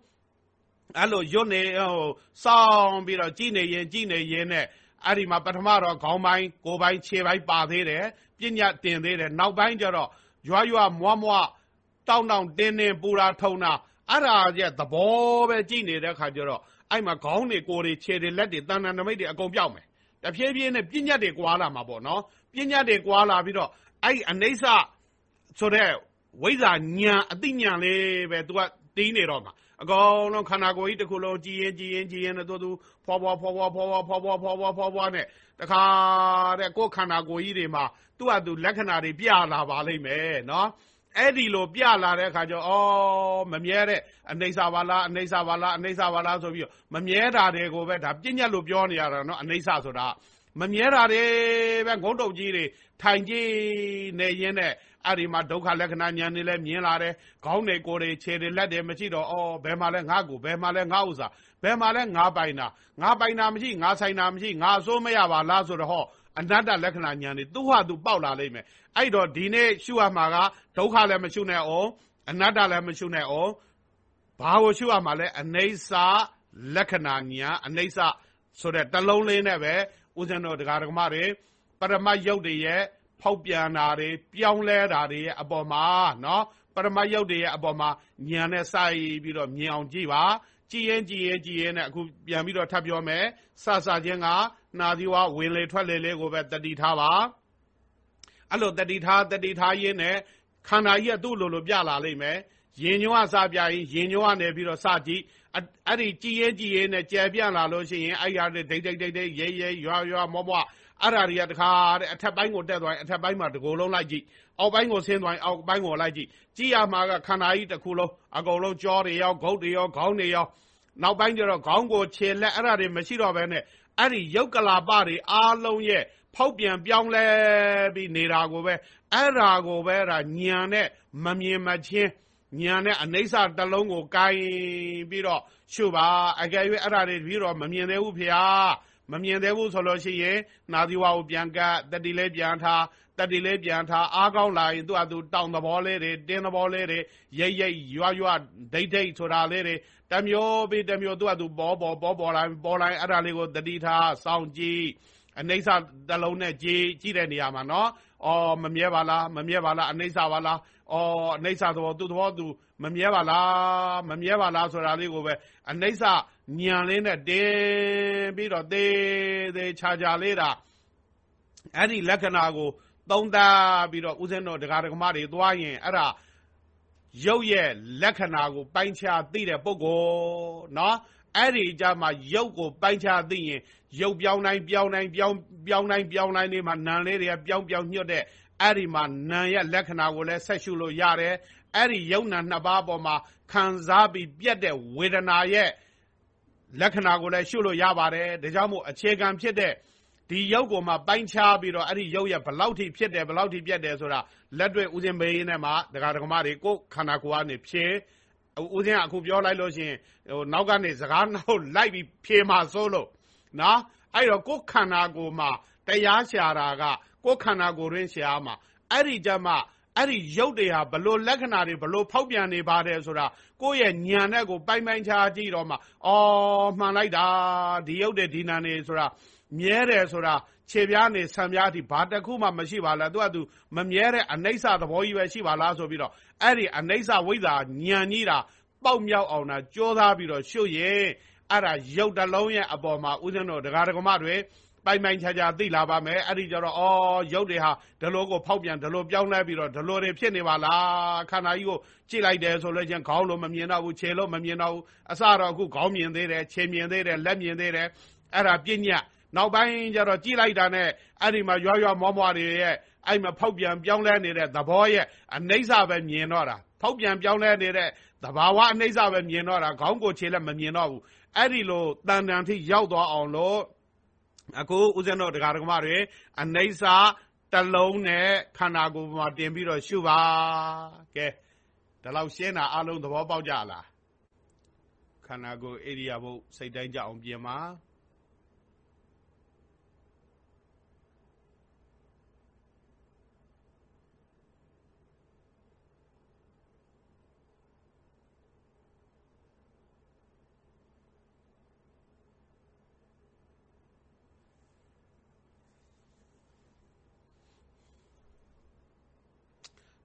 အဲ့လိုရွတ်နေဟိုစောင်းပြီးတော့ကြည်နေရင်ကြည်နေရင်နဲ့အဲ့ဒီမှာပထမတော့ခေါင်းပိုင်းကိုယ်ပိုင်းခြေပိုင်းပါသေးတယ်ပညာတင်သေးတယ်နောက်ပိုင်းကျတော့ရွာရွာမွားမွားတောင်းတောင်းတင်းတင်းပူတာထုံတာ အဲ့ဒါရဲ့သဘောပဲကြည်နေတဲ့ခါကျတော့အဲ့မှာခေါင်းတွေကိုယ်တွေခြေတွေလက်တွေတန်တန်နမိတ်တွေအကုန်ပြောက်မယ်တဖြည်းဖြည်းနဲ့ပညာတွေကွာလာမှာပေါ့နော်ပညာတွေကွာလာပြီးတော့အဲ့အနိစ္စဆိုတဲ့ဝိဇ္ဇာညံအတိညံလေးပဲ तू ကတီးနေတော့မှာအကောင်လုံးခန္ဓာကိုယ်ကြီးတစ်ခုလုံးကြည်ရင်ကြည်ရင်ကြည်ရင်တော့သူဖွာဖွာဖွာဖွာဖွာဖွာဖွာဖွာဖွာဖွာဖွာဖွာနဲ့တခါတဲ့ကိုယ်ခန္ဓာကိုယ်ကြီးတွေမှာသူ့ဟာသူလက္ခဏာတွေပြလာပါလိမ့်မယ်နော် အဲ့ဒီလိုပြလာတဲ့အခါကျတော့ဩမမြဲတဲ့အနေဆာပါလားအနေဆာပါလားအနေဆာပါလားဆိုပြီးမမြဲတာတွေကိုပဲဒါပြည့်ညက်လို့ပြောနေရတာနော်အနေဆာဆိုတာမမြဲတာတွေပဲငုံတုတ်ကြီးတွေထိုင်ကြည့်နေရင်းနဲ့အဲ့ဒီမှာဒုက္ခလက္ခဏာဉာဏ်တွေလည်းမြင်လာတယ်ခေါင်းတွေကိုယ်တွေခြေတွေလက်တွေမရှိတော့အော်ဘယ်မှာလဲငါ့ကိုဘယ်မှာလဲငါ့ဥစ္စာဘယ်မှာလဲငါပိုင်တာငါပိုင်တာမရှိငါဆိုင်တာမရှိငါအစိုးမရပါလားဆိုတော့ဟောအနတ္တလက္ခဏာဉာဏ်တွေသူ့ဟာသူပေါက်လာလိမ့်မယ် အဲ့တော့ဒီနေ့ရှုရမှာကဒုက္ခလည်းမရှုနဲ့အောင်အနတ္တလည်းမရှုနဲ့အောင်ဘာကိုရှုရမှာလဲအနေဆာလက္ခဏာဉာဏ်အနေဆာဆိုတဲ့တလုံးလေးနဲ့ပဲဦးဇင်းတော်တရားဓမ္မတွေပရမတ်ယုတ်တွေရဲ့ဖောက်ပြန်တာတွေပြောင်းလဲတာတွေရဲ့အပေါ်မှာနော်ပရမတ်ယုတ်တွေရဲ့အပေါ်မှာညံနဲ့စိုက်ပြီးတော့မြင်အောင်ကြည့်ပါကြည်ရင်ကြည်ရင်ကြည်ရင်နဲ့အခုပြန်ပြီးတော့ထပ်ပြောမယ်စစချင်းကနာသီဝဝင်လေထွက်လေလေးကိုပဲတတိထားပါ အဲ့လိုတတိထားတတိထားရင်းနဲ့ခန္ဓာကြီးကသူ့လိုလိုပြလာလိမ့်မယ်ရင်ညွှန်းကစပြရင်ရင်ညွှန်းကနေပြီးတော့စကြည့်အဲ့ဒီကြည်ရဲကြည်ရဲနဲ့ကြဲပြန့်လာလို့ရှိရင်အဲ့ရတဲ့ဒိတ်ဒိတ်ဒိတ်ဒိတ်ရဲရဲရွာရွာမောမောအဲ့ဓာတွေကတခါတဲ့အထက်ပိုင်းကိုတက်သွားရင်အထက်ပိုင်းမှာတကိုယ်လုံးလိုက်ကြည့်အောက်ပိုင်းကိုဆင်းသွားရင်အောက်ပိုင်းကိုလိုက်ကြည့်ကြည့်ရမှာကခန္ဓာကြီးတစ်ခုလုံးအကုန်လုံးကြောတွေရောဂုတ်တွေရောခေါင်းတွေရောနောက်ပိုင်းကျတော့ခေါင်းကိုခြေလက်အဲ့ဓာတွေမရှိတော့ဘဲနဲ့အဲ့ဒီယုတ်ကလာပတွေအားလုံးရဲ့ ဖောက်ပြန်ပြောင်းလဲပြီးနေတာကိုပဲအဲ့ဓာကိုပဲအဲ့ဒါညံနဲ့မမြင်မချင်းညံနဲ့အနိစ္စတလုံးကိုကင်ပြီးတော့ရှုပါအကယ်၍အဲ့ဓာတွေပြီးတော့မမြင်သေးဘူးဖေဟာမမြင်သေးဘူးဆိုလို့ရှိရင်နာသီဝါကိုပြန်ကတ်တတိလေးပြန်ထားတတိလေးပြန်ထားအားကောင်းလာရင်သူ့အတူတောင်သဘောလေးတွေတင်းသဘောလေးတွေရိတ်ရိတ်ရွာရွာဒိတ်ဒိတ်ဆိုတာလေးတွေတမျိုးပြီးတမျိုးသူ့အတူပေါ်ပေါ်ပေါ်ပေါ်လာပေါ်လာအဲ့ဒါလေးကိုတတိထားစောင့်ကြည့် အနိစ္စတလုံးနဲ့ကြည်ကြည့်တဲ့နေရာမှာနော်အော်မမြဲပါလားမမြဲပါလားအနိစ္စပါလားအော်အနိစ္စသဘောသူ့သဘောသူမမြဲပါလားမမြဲပါလားဆိုတာလေးကိုပဲအနိစ္စညံလေးနဲ့တင်းပြီးတော့သေးသေးချာချာလေးတာအဲ့ဒီလက္ခဏာကိုသုံးသပ်ပြီးတော့ဦးဇင်းတော်ဒကာဒကမတွေသွားရင်အဲ့ဒါရုပ်ရဲ့လက္ခဏာကိုပိုင်းခြားသိတဲ့ပုဂ္ဂိုလ်နော်အဲ့ဒီကြမှာရုပ်ကိုပိုင်းခြားသိရင် ရုပ်ပြောင်းတိုင်းပြောင်းတိုင်းပြောင်းပြောင်းတိုင်းပြောင်းတိုင်းနေမှာနံလေးတွေကပြောင်းပြောင်းညွတ်တဲ့အဲ့ဒီမှာနံရဲ့လက္ခဏာကိုလည်းဆက်ရှုလို့ရတယ်အဲ့ဒီယုံနာနှစ်ပါးပေါ်မှာခံစားပြီးပြက်တဲ့ဝေဒနာရဲ့လက္ခဏာကိုလည်းရှုလို့ရပါတယ်ဒါကြောင့်မို့အခြေခံဖြစ်တဲ့ဒီရုပ်ကိုမှပိုင်းခြားပြီးတော့အဲ့ဒီရုပ်ရဲ့ဘလောက်ထိဖြစ်တယ်ဘလောက်ထိပြက်တယ်ဆိုတာလက်တွေ့ဦးစင်မေးနဲ့မှဒကာဒကမတွေကိုခန္ဓာကိုယ်ကနေဖြေဦးစင်ကအခုပြောလိုက်လို့ရှိရင်ဟိုနောက်ကနေစကားနောက်လိုက်ပြီးဖြေမှစိုးလို့ နော်အဲ့တော့ကိုယ်ခန္ဓာကိုယ်မှာတရားရှာတာကကိုယ်ခန္ဓာကိုယ်ရင်းရှာမှာအဲ့ဒီကြမှာအဲ့ဒီရုပ်တွေဟာဘလို့လက္ခဏာတွေဘလို့ဖောက်ပြန်နေပါတယ်ဆိုတာကိုယ့်ရဲ့ညံနဲ့ကိုပိုင်ပိုင်ခြားကြည့်တော့မှအော်မှန်လိုက်တာဒီရုပ်တွေဒီနာနေဆိုတာမြဲတယ်ဆိုတာခြေပြားနေဆံပြားထိဘာတခုမှမရှိပါလားသူကသူမမြဲတဲ့အနိစ္စသဘောကြီးပဲရှိပါလားဆိုပြီးတော့အဲ့ဒီအနိစ္စဝိဇ္ဇာညံကြီးတာပေါက်မြောက်အောင်တာကြိုးစားပြီးတော့ရှုပ်ရင် အဲ့ဒါရုပ်တလုံးရဲ့အပေါ်မှာဥစဉ်တို့ဒကာဒကမတွေပိုင်ပိုင်ခြားခြားသိလာပါမယ်အဲ့ဒီကြတော့ဩရုပ်တွေဟာဒလိုကိုဖောက်ပြန်ဒလိုပြောင်းလဲပြီးတော့ဒလိုတွေဖြစ်နေပါလားခန္ဓာကြီးကိုကြည့်လိုက်တယ်ဆိုလို့ချင်းခေါင်းလို့မမြင်တော့ဘူးခြေလို့မမြင်တော့ဘူးအစတော့အခုခေါင်းမြင်သေးတယ်ခြေမြင်သေးတယ်လက်မြင်သေးတယ်အဲ့ဒါပြညတ်နောက်ပိုင်းကျတော့ကြည့်လိုက်တာနဲ့အဲ့ဒီမှာရွာရွာမောမောတွေရဲ့အဲ့မှာဖောက်ပြန်ပြောင်းလဲနေတဲ့သဘောရဲ့အနိစ္စပဲမြင်တော့တာဖောက်ပြန်ပြောင်းလဲနေတဲ့သဘာဝအနိစ္စပဲမြင်တော့တာခေါင်းကိုခြေလက်မမြင်တော့ဘူး အဲ့ဒီလိုတန်တန်ထိရောက်သွားအောင်လို့အခုဦးဇင်းတို့တရားဓမ္မတွေအနိစ္စတလုံးနဲ့ခန္ဓာကိုယ်မှာတင်ပြီးတော့ရှုပါကဲဒါလောက်ရှင်းတာအလုံးသဘောပေါက်ကြလားခန္ဓာကိုယ်ဣရိယာပုစိတ်တိုင်းကြအောင်ပြင်ပါ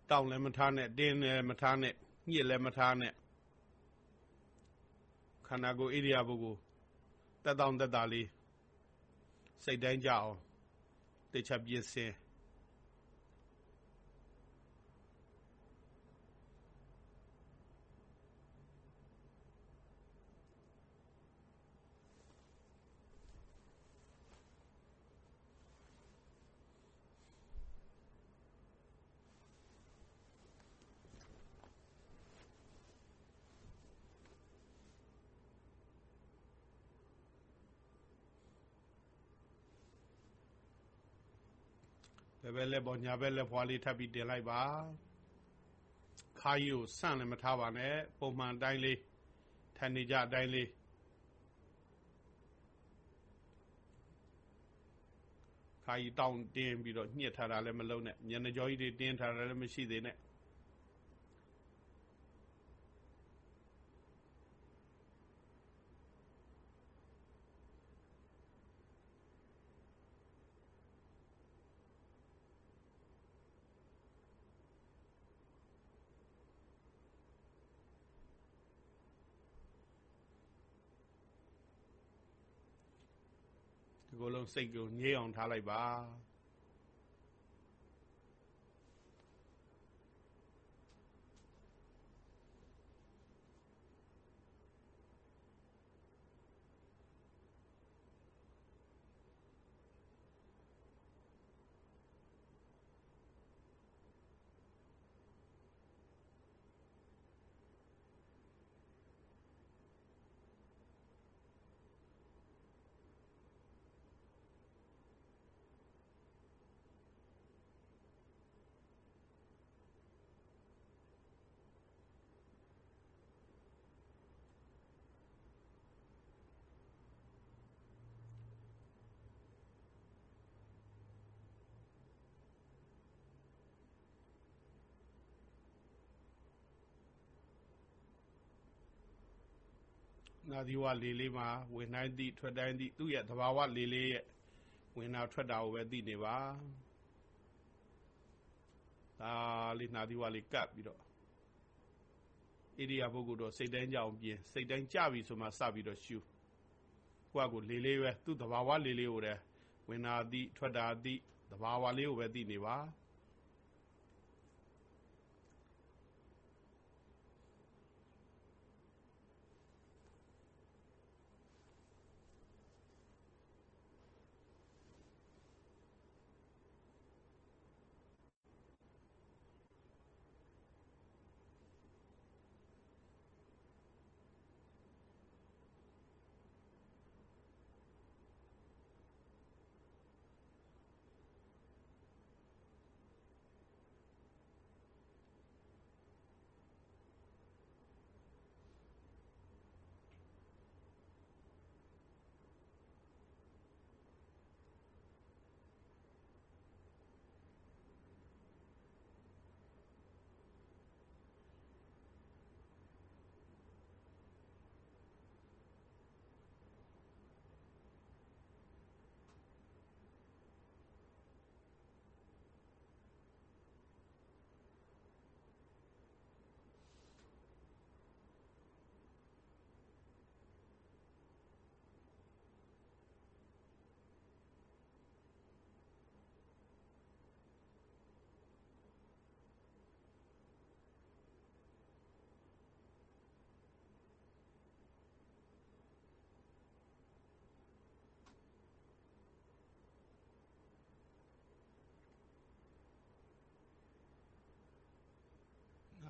တောင်းလည်းမထားနဲ့တင်းလည်းမထားနဲ့ညစ်လည်းမထားနဲ့ခန္ဓာကိုယ်ဣရိယာပုကိုတက်တောင့်တက်တာလေးစိတ်တိုင်းကြအောင်တေချာပြည့်စင် ဘယ်လက်ပေါ်ညာဘက်လက်ဖွာလေးထပ်ပြီးတင်လိုက်ပါခါကြီးကိုဆန့်လည်းမထားပါနဲ့ပုံမှန်အတိုင်းလေးထန်နေကြအတိုင်းလေးခါကြီးတောင်းတင်းပြီးတော့ညှစ်ထားတာလည်းမလုံးနဲ့မျက်နှာကြောကြီးတွေတင်းထားတာလည်းမရှိသေးနဲ့ စိတ်ကိုငြိမ်းအောင်ထားလိုက်ပါ နာသီဝလေလေးမှာဝင်တိုင်းသည့်ထွက်တိုင်းသည့်သူ့ရဲ့သဘာဝလေလေးရဲ့ဝင်တာထွက်တာကိုပဲသိနေပါဒါလေးနာသီဝလေးကပ်ပြီးတော့ဣရိယာပုဂ္ဂိုလ်တော့စိတ်တိုင်းကြအောင်ပြင်စိတ်တိုင်းကြပြီဆိုမှစပြီးတော့ရှုကိုယ့်ကိုလေလေးပဲသူ့သဘာဝလေလေးကိုတည်းဝင်တာသည့်ထွက်တာသည့်သဘာဝလေးကိုပဲသိနေပါ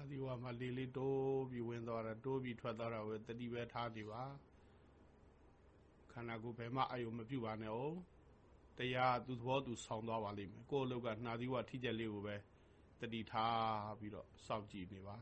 သီဝမှာလေးလေးတိုးပြီးဝင်သွားတာတိုးပြီးထွက်သွားတာပဲတတိပဲထားနေပါခန္ဓာကိုယ်ဘယ်မှအာယုံမပြုတ်ပါနဲ့哦တရားသူသဘောသူဆောင်းသွားပါလိမ့်မယ်ကိုယ်အလုတ်ကနှာသီဝထိကျက်လေးကိုပဲတတိထားပြီးတော့စောင့်ကြည့်နေပါ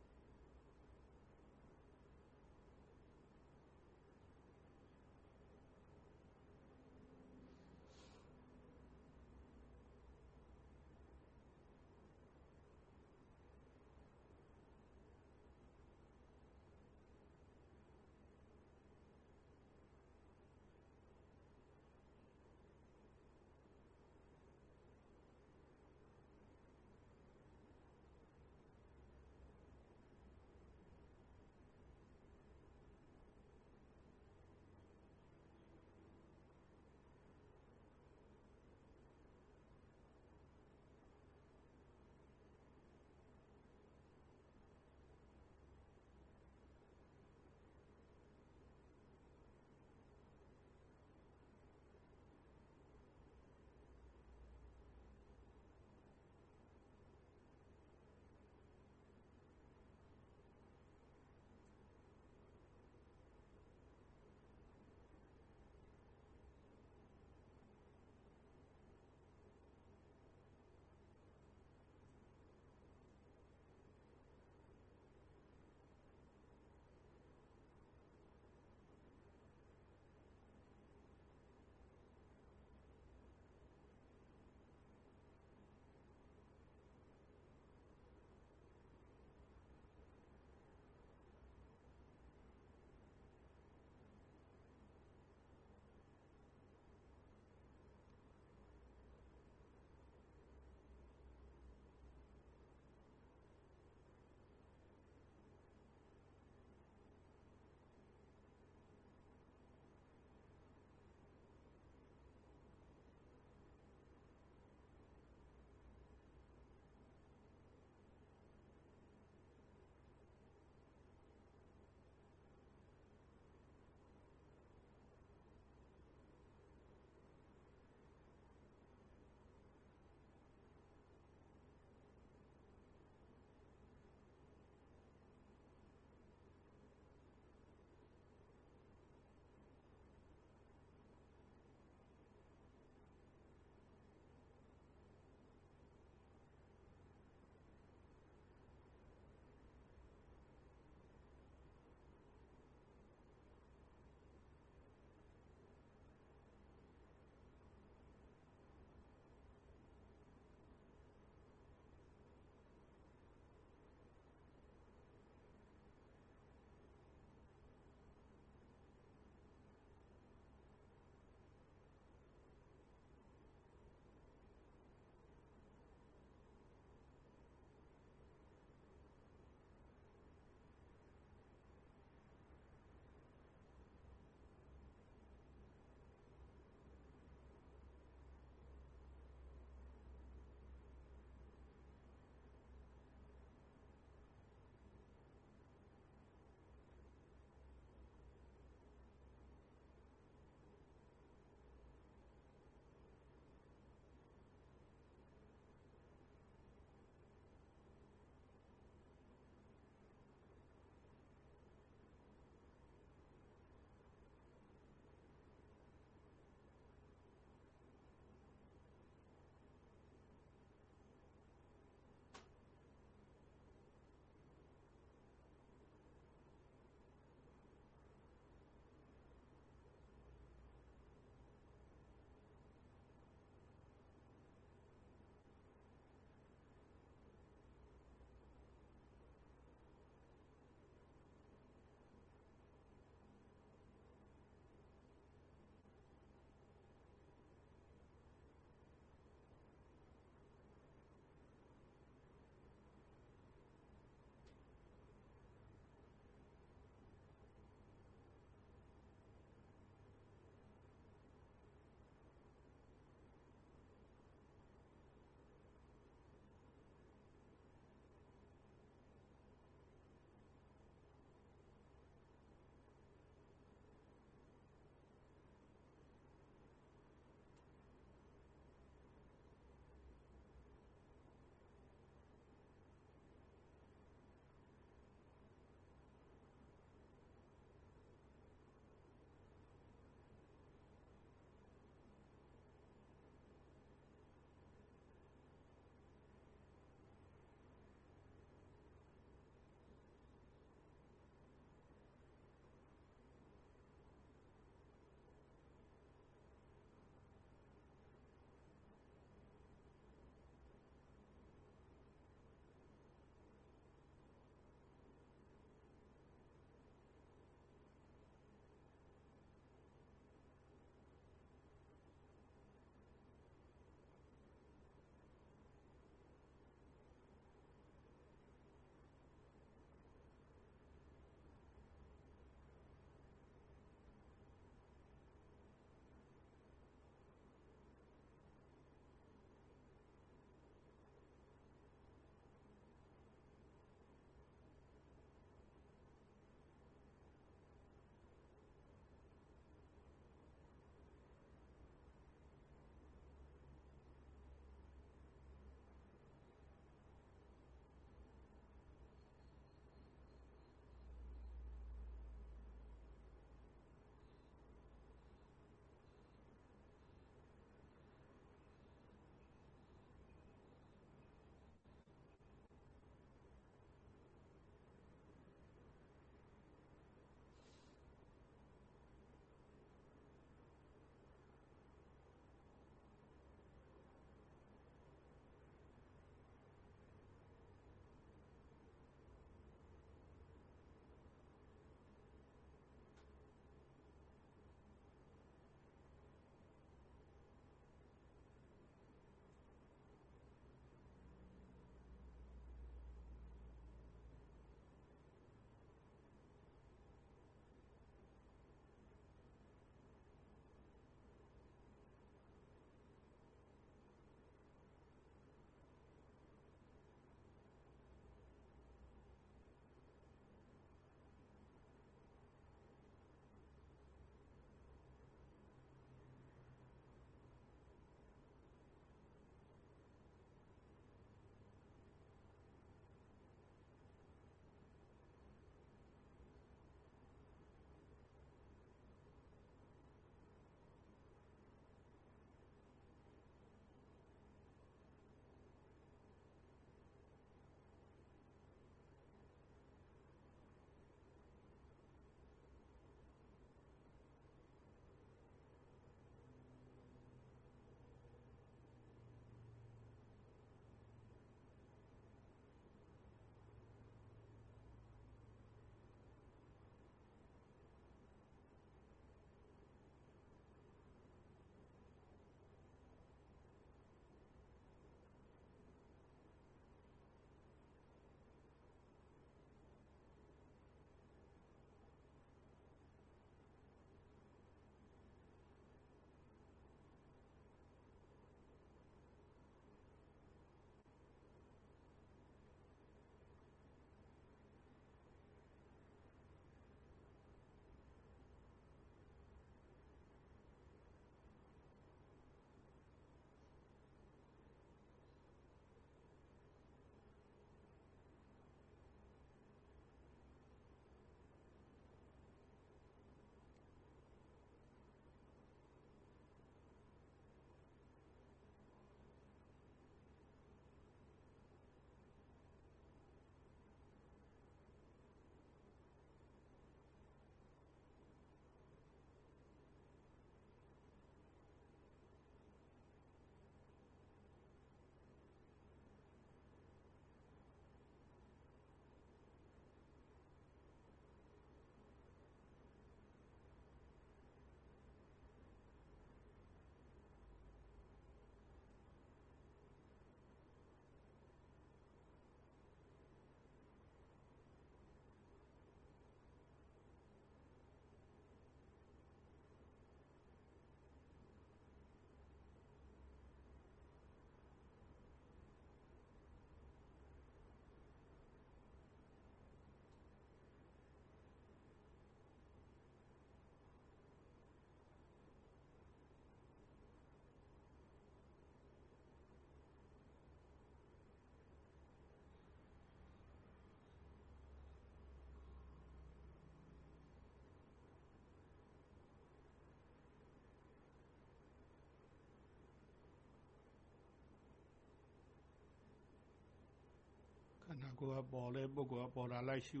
ဂိုလ်ကပေါ်လဲပုဂ္ဂိုလ်ကပေါ်တာလိုက်ရှု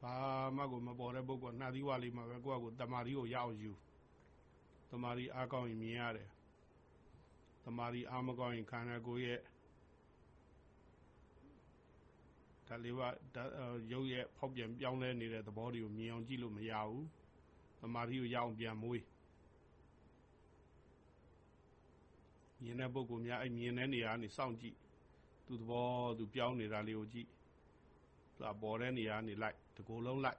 ဘာမှကိုမပေါ်တဲ့ပုဂ္ဂိုလ်နှာသီးဝါလေးမှာပဲကိုယ့်အကိုတမာရီကိုရအောင်ယူတမာရီအားကောင်းရင်မြင်ရတယ်တမာရီအားမကောင်းရင်ခန္ဓာကိုယ်ရဲ့ဒါလေးပါရုပ်ရဲ့ဖောက်ပြန်ပြောင်းလဲနေတဲ့သဘောတွေကိုမြင်အောင်ကြည့်လို့မရဘူးတမာရီကိုရအောင်ပြန်မွေးမြင်တဲ့ပုဂ္ဂိုလ်များအဲ့မြင်တဲ့နေရာကနေစောင့်ကြည့် သူသဘောသူပြောင်းနေတာလေးကိုကြည့်သူအပေါ်တဲ့နေရာကနေလိုက် တကူလုံးလိုက်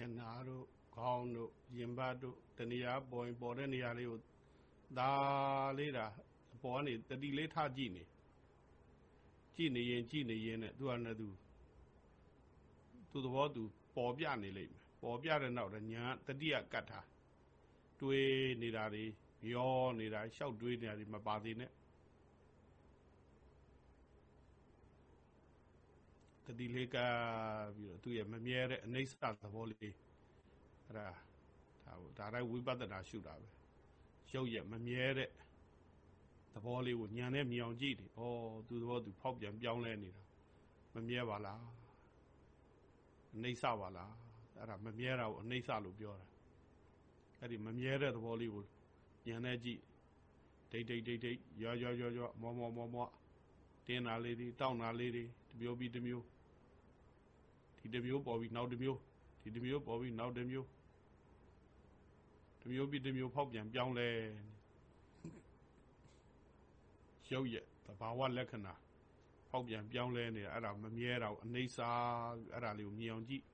ယနာတို့ခေါင်းတို့ရင်ဘတ်တို့တဏှာပေါ်ရင်ပေါ်တဲ့နေရာလေးကိုဒါလေးတာအပေါ်ကနေတတိလေးထားကြည့်နေကြည့်နေရင်ကြည့်နေရင်နဲ့သူကလည်းသူသူသဘောသူပေါ်ပြနေလိမ့်မယ်ပေါ်ပြတဲ့နောက်တော့ညာတတိယကတ်ထားတွေးနေတာတွေရောနေတာရှောက်တွေးနေတာတွေမပါသေးနဲ့ တတိလေးကပြီးတော့သူရဲ့မမြဲတဲ့အနိစ္စသဘောလေးအဲ့ဒါဒါဒါတိုင်းဝိပဿနာရှုတာပဲရုပ်ရဲ့မမြဲတဲ့သဘောလေးကိုညံနဲ့မြင်အောင်ကြည့်တယ်။ဩသူသဘောသူဖောက်ပြန်ပြောင်းလဲနေတာမမြဲပါလား။အနိစ္စပါလား။အဲ့ဒါမမြဲတာကိုအနိစ္စလို့ပြောတာ။အဲ့ဒီမမြဲတဲ့သဘောလေးကိုညံနဲ့ကြည့်ဒိတ်ဒိတ်ဒိတ်ဒိတ်ရွရွရွရွမောမောမောမောတင်းတာလေးတွေတောင်းတာလေးတွေတစ်မျိုးပြီးတစ်မျိုး ဒီတစ်မျိုးပေါ်ပြီးနောက်တစ်မျိုးဒီတစ်မျိုးပေါ်ပြီးနောက်တစ်မျိုးတစ်မျိုးပြီးတစ်မျိုးဖောက်ပြန်ပြောင်းလဲရုပ်ရဲ့သဘာဝလက္ခဏာဖောက်ပြန်ပြောင်းလဲနေတာအဲ့ဒါမမြဲတော့အနေစာအဲ့ဒါလေးကိုမြင်အောင်ကြည့်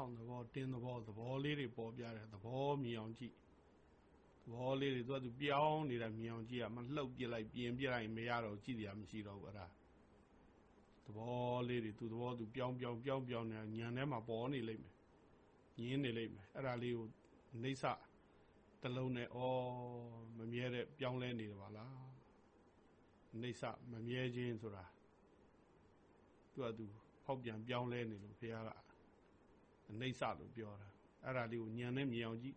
ဆောင်သဘောတင်းသဘောသဘောလေးတွေပေါ်ပြတယ်သဘောမြင်အောင်ကြည့်သဘောလေးတွေသူကသူပြောင်းနေတာမြင်အောင်ကြည့်ရမလှုပ်ပြလိုက်ပြင်းပြလိုက်မရတော့ကြည့်ရမရှိတော့ဘူးအဲ့ဒါသဘောလေးတွေသူသဘောသူပြောင်းပြောင်းပြောင်းပြောင်းနေညံထဲမှာပေါ်နေလိမ့်မယ်ညင်းနေလိမ့်မယ်အဲ့ဒါလေးကိုနေဆတလုံးနဲ့ဩမမြဲတဲ့ပြောင်းလဲနေတယ်ပါလားနေဆမမြဲခြင်းဆိုတာသူကသူဖောက်ပြန်ပြောင်းလဲနေလို့ဘုရားက အနိစ္စလို့ပြောတာအဲ့ဒါလေးကိုညံနဲ့မြင်အောင်ကြည့်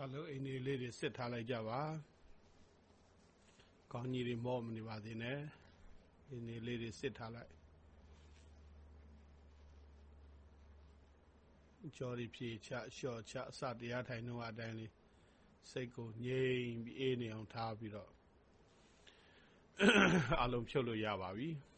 အလုံးအိမ်လေးလေးတွေစစ်ထားလိုက်ကြပါကောင်းကြီးတွေမော့မနေပါသေးနဲ့အိမ်လေးလေးတွေစစ်ထားလိုက်ကြော်ရီဖြေချလျှော့ချအစတရားထိုင်တော့အတိုင်းလေးစိတ်ကိုငြိမ်ပြီးအေးနေအောင်ထားပြီးတော့အလုံးဖြုတ်လို့ရပါပြီ။